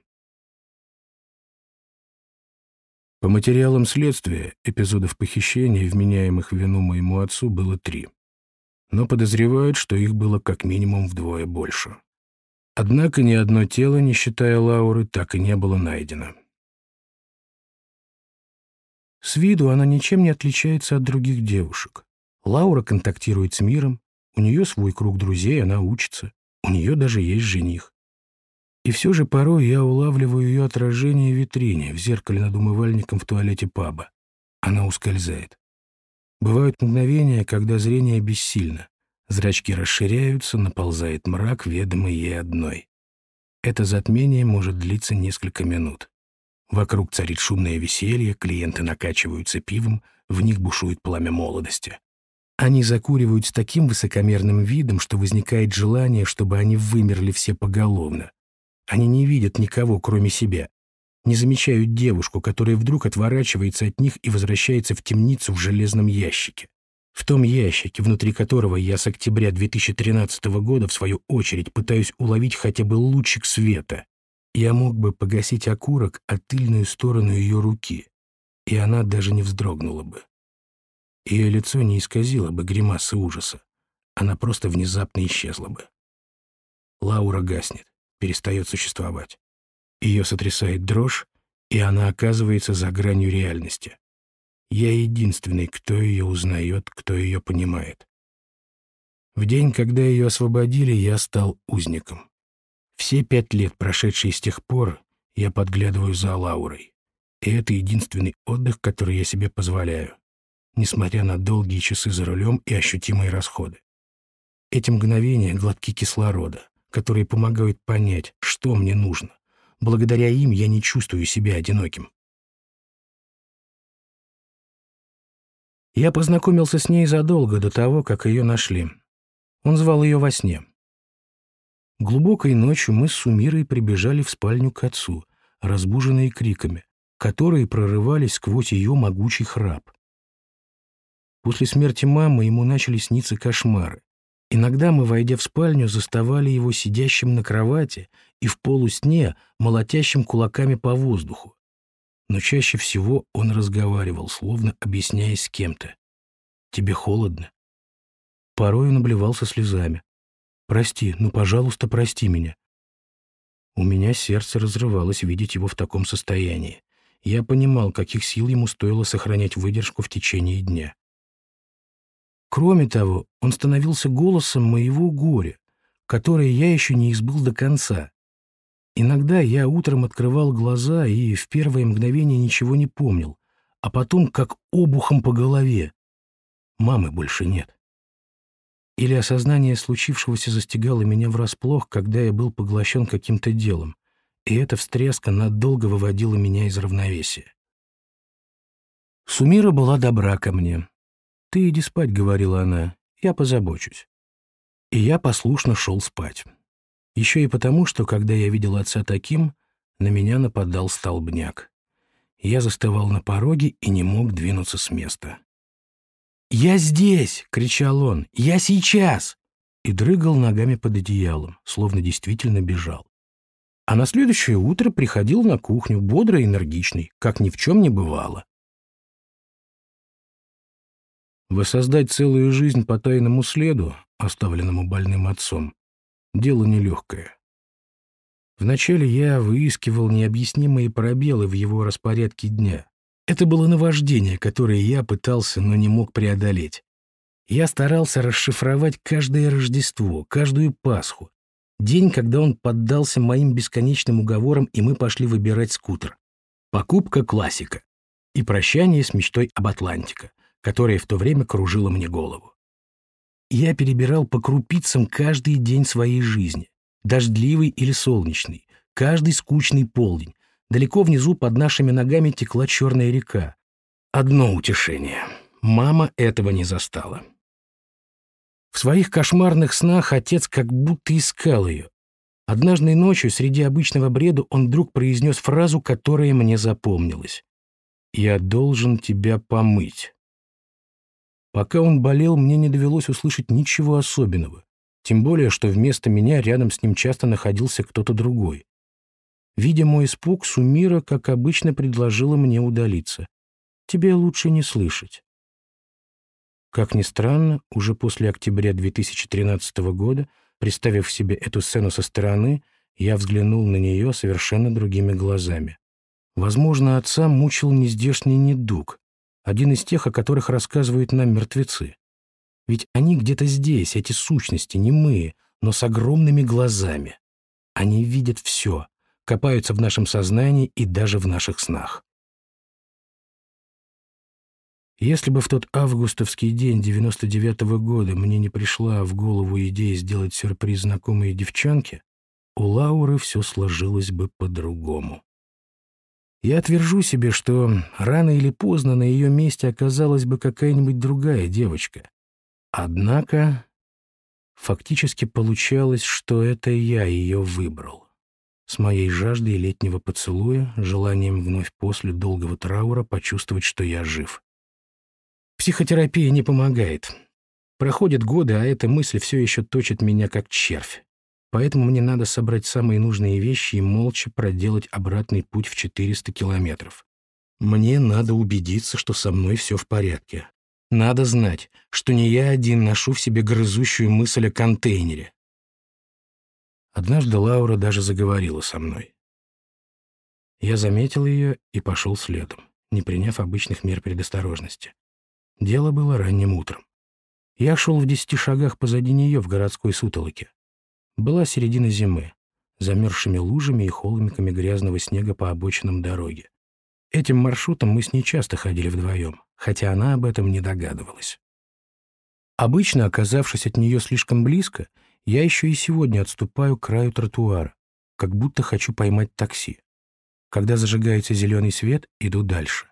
По материалам следствия эпизодов похищения, вменяемых в вину моему отцу, было три. Но подозревают, что их было как минимум вдвое больше. Однако ни одно тело, не считая Лауры, так и не было найдено. С виду она ничем не отличается от других девушек. Лаура контактирует с миром, у нее свой круг друзей, она учится, у нее даже есть жених. И все же порой я улавливаю ее отражение в витрине, в зеркале над умывальником в туалете паба. Она ускользает. Бывают мгновения, когда зрение бессильно. Зрачки расширяются, наползает мрак, ведомый ей одной. Это затмение может длиться несколько минут. Вокруг царит шумное веселье, клиенты накачиваются пивом, в них бушует пламя молодости. Они закуривают с таким высокомерным видом, что возникает желание, чтобы они вымерли все поголовно. Они не видят никого, кроме себя. Не замечают девушку, которая вдруг отворачивается от них и возвращается в темницу в железном ящике. В том ящике, внутри которого я с октября 2013 года, в свою очередь, пытаюсь уловить хотя бы лучик света. Я мог бы погасить окурок от а тыльную сторону ее руки, и она даже не вздрогнула бы. Ее лицо не исказило бы гримасы ужаса. Она просто внезапно исчезла бы. Лаура гаснет перестает существовать. Ее сотрясает дрожь, и она оказывается за гранью реальности. Я единственный, кто ее узнает, кто ее понимает. В день, когда ее освободили, я стал узником. Все пять лет, прошедшие с тех пор, я подглядываю за Лаурой. И это единственный отдых, который я себе позволяю, несмотря на долгие часы за рулем и ощутимые расходы. Эти мгновения — глотки кислорода, которые помогают понять, что мне нужно. Благодаря им я не чувствую себя одиноким. Я познакомился с ней задолго до того, как ее нашли. Он звал ее во сне. Глубокой ночью мы с Сумирой прибежали в спальню к отцу, разбуженные криками, которые прорывались сквозь ее могучий храп. После смерти мамы ему начали сниться кошмары. Иногда мы, войдя в спальню, заставали его сидящим на кровати и в полусне, молотящим кулаками по воздуху. Но чаще всего он разговаривал, словно объясняясь с кем-то. «Тебе холодно?» Порой он обливался слезами. «Прости, ну, пожалуйста, прости меня». У меня сердце разрывалось видеть его в таком состоянии. Я понимал, каких сил ему стоило сохранять выдержку в течение дня. Кроме того, он становился голосом моего горя, которое я еще не избыл до конца. Иногда я утром открывал глаза и в первое мгновение ничего не помнил, а потом как обухом по голове. Мамы больше нет. Или осознание случившегося застигало меня врасплох, когда я был поглощен каким-то делом, и эта встряска надолго выводила меня из равновесия. Сумира была добра ко мне. «Ты иди спать», — говорила она, — «я позабочусь». И я послушно шел спать. Еще и потому, что, когда я видел отца таким, на меня нападал столбняк. Я застывал на пороге и не мог двинуться с места. «Я здесь!» — кричал он. «Я сейчас!» И дрыгал ногами под одеялом, словно действительно бежал. А на следующее утро приходил на кухню, бодро и энергичный, как ни в чем не бывало. Воссоздать целую жизнь по тайному следу, оставленному больным отцом, дело нелегкое. Вначале я выискивал необъяснимые пробелы в его распорядке дня. Это было наваждение, которое я пытался, но не мог преодолеть. Я старался расшифровать каждое Рождество, каждую Пасху, день, когда он поддался моим бесконечным уговорам, и мы пошли выбирать скутер. Покупка классика и прощание с мечтой об Атлантика которая в то время кружила мне голову. Я перебирал по крупицам каждый день своей жизни, дождливый или солнечный, каждый скучный полдень. Далеко внизу под нашими ногами текла черная река. Одно утешение. Мама этого не застала. В своих кошмарных снах отец как будто искал ее. Однажды ночью среди обычного бреда он вдруг произнес фразу, которая мне запомнилась. «Я должен тебя помыть». Пока он болел, мне не довелось услышать ничего особенного, тем более, что вместо меня рядом с ним часто находился кто-то другой. Видя мой испуг, Сумира, как обычно, предложила мне удалиться. «Тебе лучше не слышать». Как ни странно, уже после октября 2013 года, представив себе эту сцену со стороны, я взглянул на нее совершенно другими глазами. Возможно, отца мучил нездешний недуг, один из тех, о которых рассказывают нам мертвецы. Ведь они где-то здесь, эти сущности, не мы, но с огромными глазами. Они видят все, копаются в нашем сознании и даже в наших снах. Если бы в тот августовский день 99-го года мне не пришла в голову идея сделать сюрприз знакомой девчонке, у Лауры все сложилось бы по-другому. Я отвержу себе, что рано или поздно на ее месте оказалась бы какая-нибудь другая девочка. Однако фактически получалось, что это я ее выбрал. С моей жаждой летнего поцелуя, желанием вновь после долгого траура почувствовать, что я жив. Психотерапия не помогает. Проходят годы, а эта мысль все еще точит меня как червь. Поэтому мне надо собрать самые нужные вещи и молча проделать обратный путь в 400 километров. Мне надо убедиться, что со мной все в порядке. Надо знать, что не я один ношу в себе грызущую мысль о контейнере. Однажды Лаура даже заговорила со мной. Я заметил ее и пошел следом, не приняв обычных мер предосторожности. Дело было ранним утром. Я шел в десяти шагах позади нее в городской сутолоке. Была середина зимы, замерзшими лужами и холмиками грязного снега по обочинам дороги. Этим маршрутом мы с ней часто ходили вдвоем, хотя она об этом не догадывалась. Обычно, оказавшись от нее слишком близко, я еще и сегодня отступаю к краю тротуара, как будто хочу поймать такси. Когда зажигается зеленый свет, иду дальше.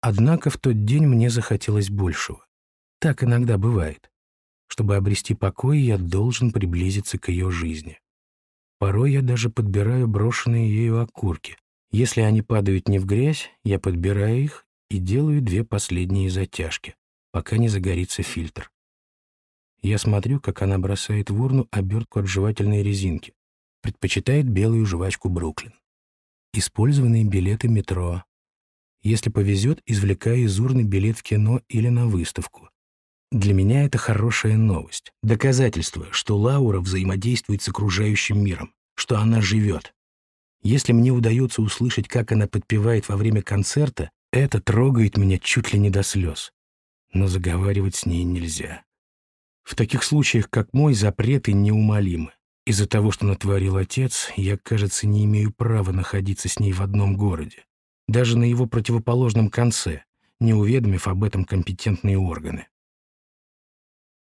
Однако в тот день мне захотелось большего. Так иногда бывает. Чтобы обрести покой, я должен приблизиться к ее жизни. Порой я даже подбираю брошенные ею окурки. Если они падают не в грязь, я подбираю их и делаю две последние затяжки, пока не загорится фильтр. Я смотрю, как она бросает в урну обертку от жевательной резинки. Предпочитает белую жвачку Бруклин. Использованные билеты метро. Если повезет, извлекаю из урны билет в кино или на выставку. Для меня это хорошая новость, доказательство, что Лаура взаимодействует с окружающим миром, что она живет. Если мне удается услышать, как она подпевает во время концерта, это трогает меня чуть ли не до слез. Но заговаривать с ней нельзя. В таких случаях, как мой, запреты неумолимы. Из-за того, что натворил отец, я, кажется, не имею права находиться с ней в одном городе, даже на его противоположном конце, не уведомив об этом компетентные органы.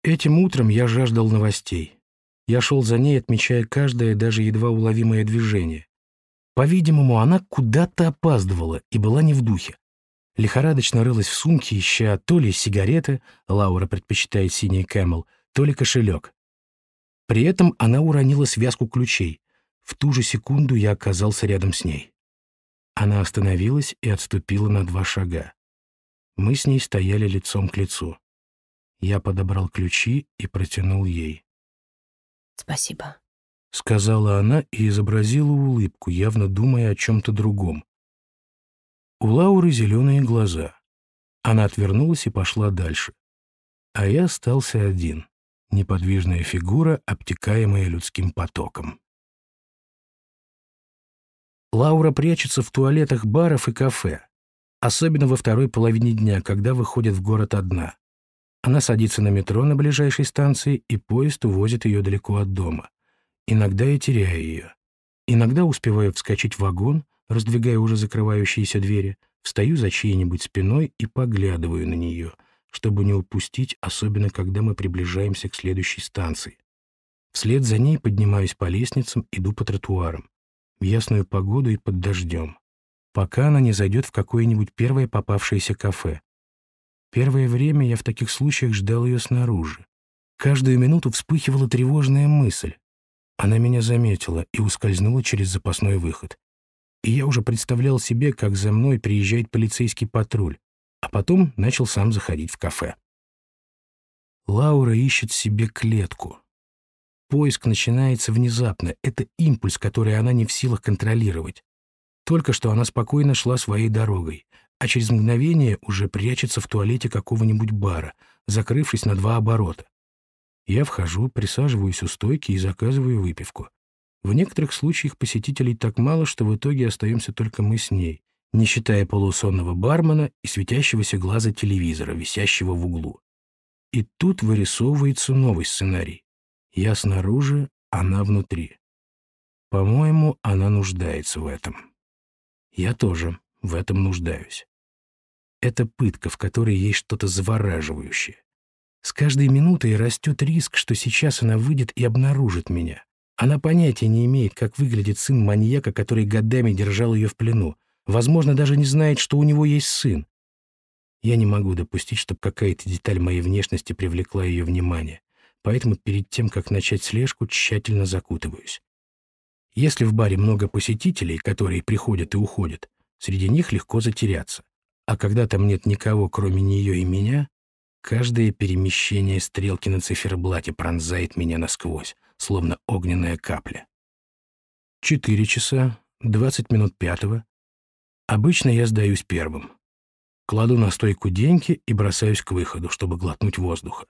Этим утром я жаждал новостей. Я шел за ней, отмечая каждое, даже едва уловимое движение. По-видимому, она куда-то опаздывала и была не в духе. Лихорадочно рылась в сумке, ища то ли сигареты, Лаура предпочитает синий кэмел, то ли кошелек. При этом она уронила связку ключей. В ту же секунду я оказался рядом с ней. Она остановилась и отступила на два шага. Мы с ней стояли лицом к лицу. Я подобрал ключи и протянул ей. «Спасибо», — сказала она и изобразила улыбку, явно думая о чем-то другом. У Лауры зеленые глаза. Она отвернулась и пошла дальше. А я остался один. Неподвижная фигура, обтекаемая людским потоком. Лаура прячется в туалетах баров и кафе. Особенно во второй половине дня, когда выходит в город одна. Она садится на метро на ближайшей станции, и поезд увозит ее далеко от дома. Иногда я теряю ее. Иногда успеваю вскочить в вагон, раздвигая уже закрывающиеся двери, встаю за чьей-нибудь спиной и поглядываю на нее, чтобы не упустить, особенно когда мы приближаемся к следующей станции. Вслед за ней поднимаюсь по лестницам, иду по тротуарам. В ясную погоду и под дождем. Пока она не зайдет в какое-нибудь первое попавшееся кафе, Первое время я в таких случаях ждал ее снаружи. Каждую минуту вспыхивала тревожная мысль. Она меня заметила и ускользнула через запасной выход. И я уже представлял себе, как за мной приезжает полицейский патруль, а потом начал сам заходить в кафе. Лаура ищет себе клетку. Поиск начинается внезапно. Это импульс, который она не в силах контролировать. Только что она спокойно шла своей дорогой а через мгновение уже прячется в туалете какого-нибудь бара, закрывшись на два оборота. Я вхожу, присаживаюсь у стойки и заказываю выпивку. В некоторых случаях посетителей так мало, что в итоге остаемся только мы с ней, не считая полусонного бармена и светящегося глаза телевизора, висящего в углу. И тут вырисовывается новый сценарий. Я снаружи, она внутри. По-моему, она нуждается в этом. Я тоже в этом нуждаюсь. Это пытка, в которой есть что-то завораживающее. С каждой минутой растет риск, что сейчас она выйдет и обнаружит меня. Она понятия не имеет, как выглядит сын маньяка, который годами держал ее в плену. Возможно, даже не знает, что у него есть сын. Я не могу допустить, чтобы какая-то деталь моей внешности привлекла ее внимание. Поэтому перед тем, как начать слежку, тщательно закутываюсь. Если в баре много посетителей, которые приходят и уходят, среди них легко затеряться. А когда там нет никого, кроме нее и меня, каждое перемещение стрелки на циферблате пронзает меня насквозь, словно огненная капля. Четыре часа, двадцать минут пятого. Обычно я сдаюсь первым. Кладу на стойку деньги и бросаюсь к выходу, чтобы глотнуть воздуха.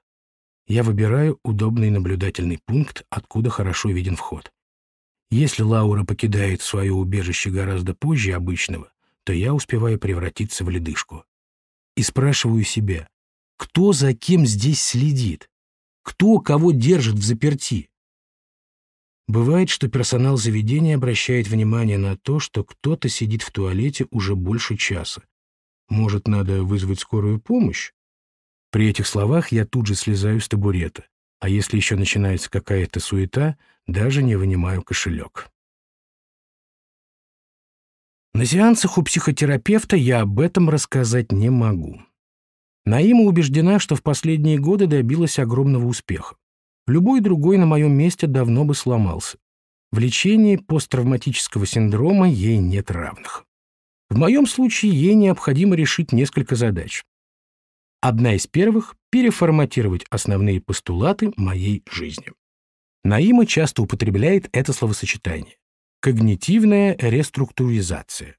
Я выбираю удобный наблюдательный пункт, откуда хорошо виден вход. Если Лаура покидает свое убежище гораздо позже обычного, то я успеваю превратиться в ледышку. И спрашиваю себя, кто за кем здесь следит? Кто кого держит в заперти? Бывает, что персонал заведения обращает внимание на то, что кто-то сидит в туалете уже больше часа. Может, надо вызвать скорую помощь? При этих словах я тут же слезаю с табурета, а если еще начинается какая-то суета, даже не вынимаю кошелек. На сеансах у психотерапевта я об этом рассказать не могу. Наима убеждена, что в последние годы добилась огромного успеха. Любой другой на моем месте давно бы сломался. В лечении посттравматического синдрома ей нет равных. В моем случае ей необходимо решить несколько задач. Одна из первых — переформатировать основные постулаты моей жизни. Наима часто употребляет это словосочетание. Когнитивная реструктуризация.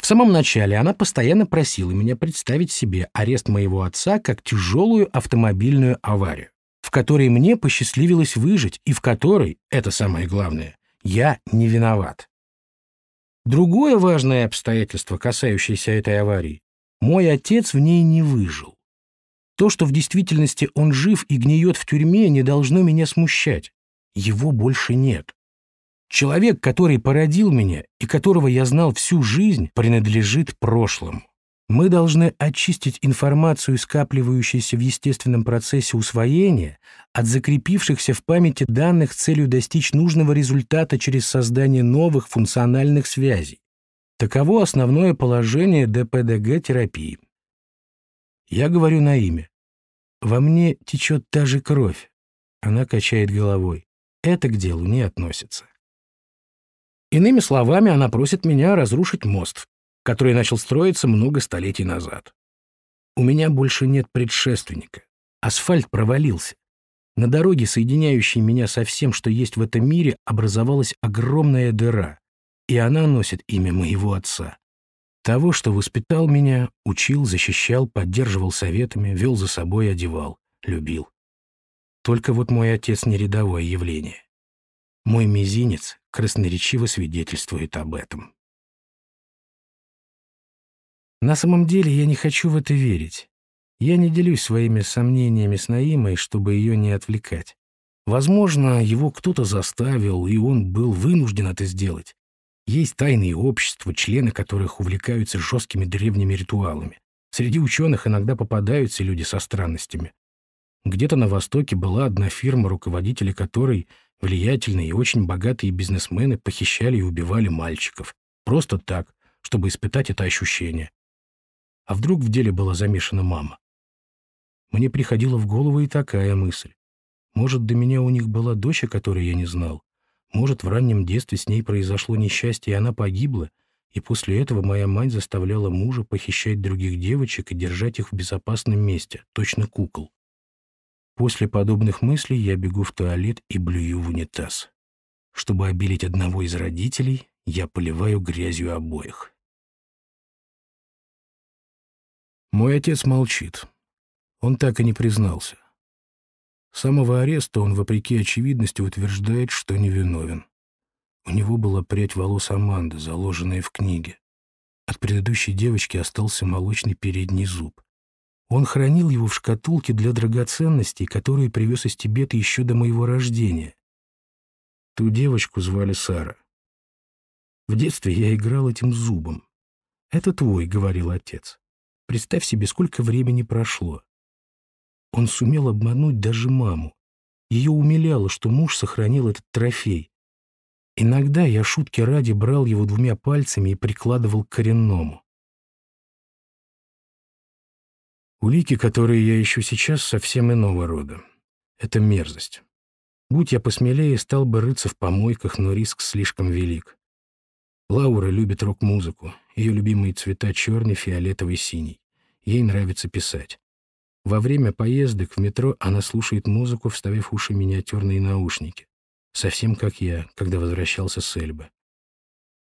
В самом начале она постоянно просила меня представить себе арест моего отца как тяжелую автомобильную аварию, в которой мне посчастливилось выжить и в которой, это самое главное, я не виноват. Другое важное обстоятельство, касающееся этой аварии, мой отец в ней не выжил. То, что в действительности он жив и гниет в тюрьме, не должно меня смущать. Его больше нет. Человек, который породил меня и которого я знал всю жизнь, принадлежит прошлому. Мы должны очистить информацию, скапливающуюся в естественном процессе усвоения, от закрепившихся в памяти данных с целью достичь нужного результата через создание новых функциональных связей. Таково основное положение ДПДГ-терапии. Я говорю на имя. Во мне течет та же кровь. Она качает головой. Это к делу не относится. Иными словами, она просит меня разрушить мост, который начал строиться много столетий назад. У меня больше нет предшественника. Асфальт провалился. На дороге, соединяющей меня со всем, что есть в этом мире, образовалась огромная дыра, и она носит имя моего отца. Того, что воспитал меня, учил, защищал, поддерживал советами, вел за собой, одевал, любил. Только вот мой отец не рядовое явление. Мой мизинец красноречиво свидетельствует об этом. На самом деле я не хочу в это верить. Я не делюсь своими сомнениями с Наимой, чтобы ее не отвлекать. Возможно, его кто-то заставил, и он был вынужден это сделать. Есть тайные общества, члены которых увлекаются жесткими древними ритуалами. Среди ученых иногда попадаются люди со странностями. Где-то на Востоке была одна фирма, руководителя которой — влиятельные и очень богатые бизнесмены похищали и убивали мальчиков. Просто так, чтобы испытать это ощущение. А вдруг в деле была замешана мама? Мне приходила в голову и такая мысль. Может, до меня у них была дочь, о которой я не знал. Может, в раннем детстве с ней произошло несчастье, и она погибла, и после этого моя мать заставляла мужа похищать других девочек и держать их в безопасном месте, точно кукол. После подобных мыслей я бегу в туалет и блюю в унитаз. Чтобы обелить одного из родителей, я поливаю грязью обоих. Мой отец молчит. Он так и не признался. С самого ареста он, вопреки очевидности, утверждает, что невиновен. У него была прядь волос Аманды, заложенная в книге. От предыдущей девочки остался молочный передний зуб. Он хранил его в шкатулке для драгоценностей, которые привез из Тибета еще до моего рождения. Ту девочку звали Сара. В детстве я играл этим зубом. «Это твой», — говорил отец. «Представь себе, сколько времени прошло». Он сумел обмануть даже маму. Ее умиляло, что муж сохранил этот трофей. Иногда я шутки ради брал его двумя пальцами и прикладывал к коренному. Улики, которые я ищу сейчас, совсем иного рода. Это мерзость. Будь я посмелее, стал бы рыться в помойках, но риск слишком велик. Лаура любит рок-музыку. Ее любимые цвета черный, фиолетовый, синий. Ей нравится писать. Во время поездок в метро она слушает музыку, вставив в уши миниатюрные наушники. Совсем как я, когда возвращался с Эльбы.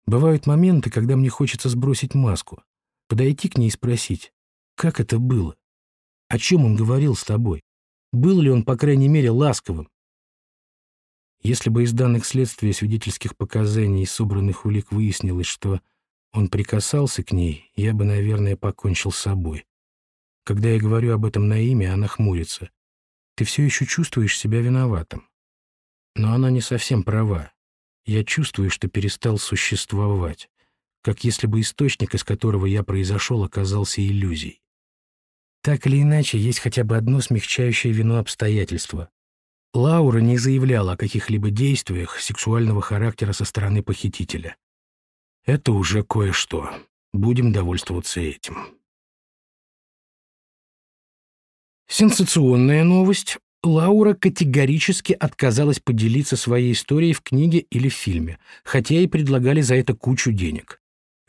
Бывают моменты, когда мне хочется сбросить маску, подойти к ней и спросить, как это было? О чем он говорил с тобой? Был ли он, по крайней мере, ласковым? Если бы из данных следствия свидетельских показаний и собранных улик выяснилось, что он прикасался к ней, я бы, наверное, покончил с собой. Когда я говорю об этом на имя, она хмурится. Ты все еще чувствуешь себя виноватым. Но она не совсем права. Я чувствую, что перестал существовать, как если бы источник, из которого я произошел, оказался иллюзией. Так или иначе, есть хотя бы одно смягчающее вину обстоятельство. Лаура не заявляла о каких-либо действиях сексуального характера со стороны похитителя. Это уже кое-что. Будем довольствоваться этим. Сенсационная новость. Лаура категорически отказалась поделиться своей историей в книге или в фильме, хотя и предлагали за это кучу денег.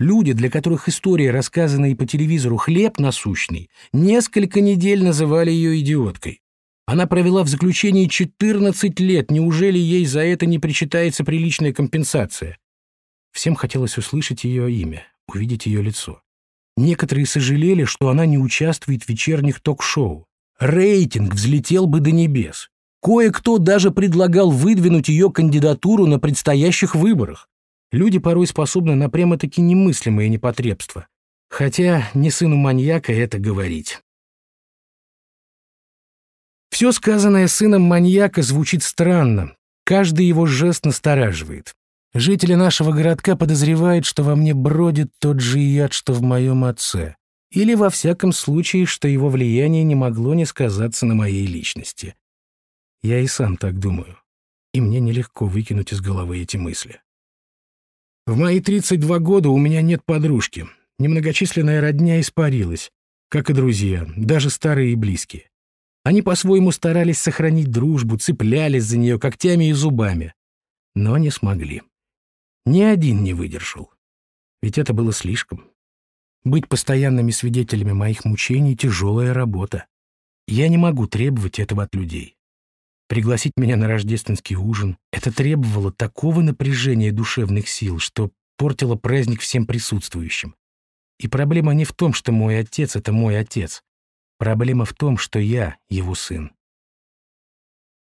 Люди, для которых история, рассказанная по телевизору «Хлеб насущный», несколько недель называли ее идиоткой. Она провела в заключении 14 лет, неужели ей за это не причитается приличная компенсация? Всем хотелось услышать ее имя, увидеть ее лицо. Некоторые сожалели, что она не участвует в вечерних ток-шоу. Рейтинг взлетел бы до небес. Кое-кто даже предлагал выдвинуть ее кандидатуру на предстоящих выборах. Люди порой способны на прямо-таки немыслимые непотребства. Хотя не сыну маньяка это говорить. Все сказанное сыном маньяка звучит странно. Каждый его жест настораживает. Жители нашего городка подозревают, что во мне бродит тот же яд, что в моем отце. Или, во всяком случае, что его влияние не могло не сказаться на моей личности. Я и сам так думаю. И мне нелегко выкинуть из головы эти мысли. В мои 32 года у меня нет подружки. Немногочисленная родня испарилась, как и друзья, даже старые и близкие. Они по-своему старались сохранить дружбу, цеплялись за нее когтями и зубами, но не смогли. Ни один не выдержал. Ведь это было слишком. Быть постоянными свидетелями моих мучений — тяжелая работа. Я не могу требовать этого от людей пригласить меня на рождественский ужин. Это требовало такого напряжения душевных сил, что портило праздник всем присутствующим. И проблема не в том, что мой отец — это мой отец. Проблема в том, что я его сын.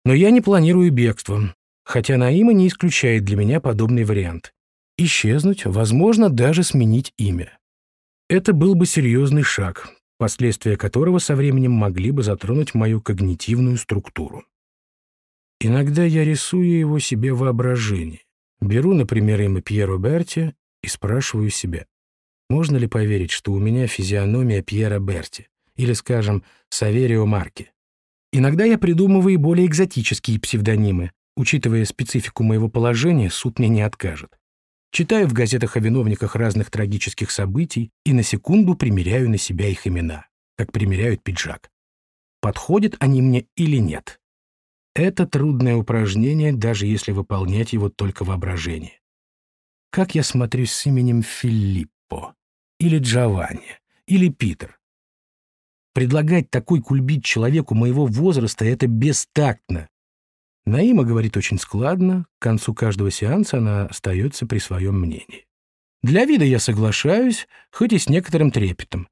Но я не планирую бегство, хотя Наима не исключает для меня подобный вариант. Исчезнуть, возможно, даже сменить имя. Это был бы серьезный шаг, последствия которого со временем могли бы затронуть мою когнитивную структуру. Иногда я рисую его себе воображение. Беру, например, имя Пьеро Берти и спрашиваю себя, можно ли поверить, что у меня физиономия Пьера Берти или, скажем, Саверио Марки. Иногда я придумываю более экзотические псевдонимы. Учитывая специфику моего положения, суд мне не откажет. Читаю в газетах о виновниках разных трагических событий и на секунду примеряю на себя их имена, как примеряют пиджак. Подходят они мне или нет? Это трудное упражнение, даже если выполнять его только воображение. Как я смотрюсь с именем Филиппо? Или Джованни? Или Питер? Предлагать такой кульбит человеку моего возраста — это бестактно. Наима говорит очень складно, к концу каждого сеанса она остается при своем мнении. Для вида я соглашаюсь, хоть и с некоторым трепетом.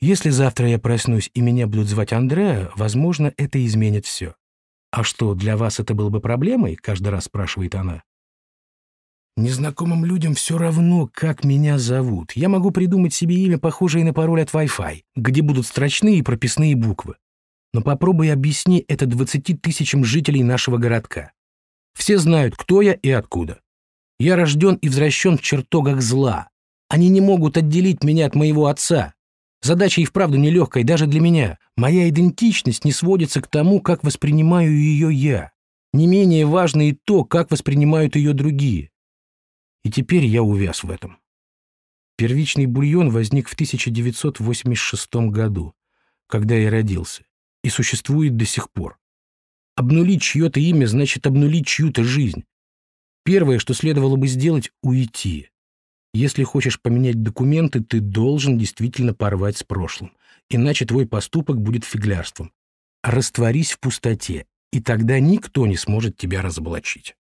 Если завтра я проснусь и меня будут звать Андреа, возможно, это изменит все. «А что, для вас это было бы проблемой?» — каждый раз спрашивает она. Незнакомым людям все равно, как меня зовут. Я могу придумать себе имя, похожее на пароль от Wi-Fi, где будут строчные и прописные буквы. Но попробуй объясни это двадцати тысячам жителей нашего городка. Все знают, кто я и откуда. Я рожден и возвращен в чертогах зла. Они не могут отделить меня от моего отца, Задача и вправду нелегкая, даже для меня. Моя идентичность не сводится к тому, как воспринимаю ее я. Не менее важно и то, как воспринимают ее другие. И теперь я увяз в этом. Первичный бульон возник в 1986 году, когда я родился, и существует до сих пор. Обнулить чье-то имя значит обнулить чью-то жизнь. Первое, что следовало бы сделать – уйти. Если хочешь поменять документы, ты должен действительно порвать с прошлым. Иначе твой поступок будет фиглярством. Растворись в пустоте, и тогда никто не сможет тебя разоблачить.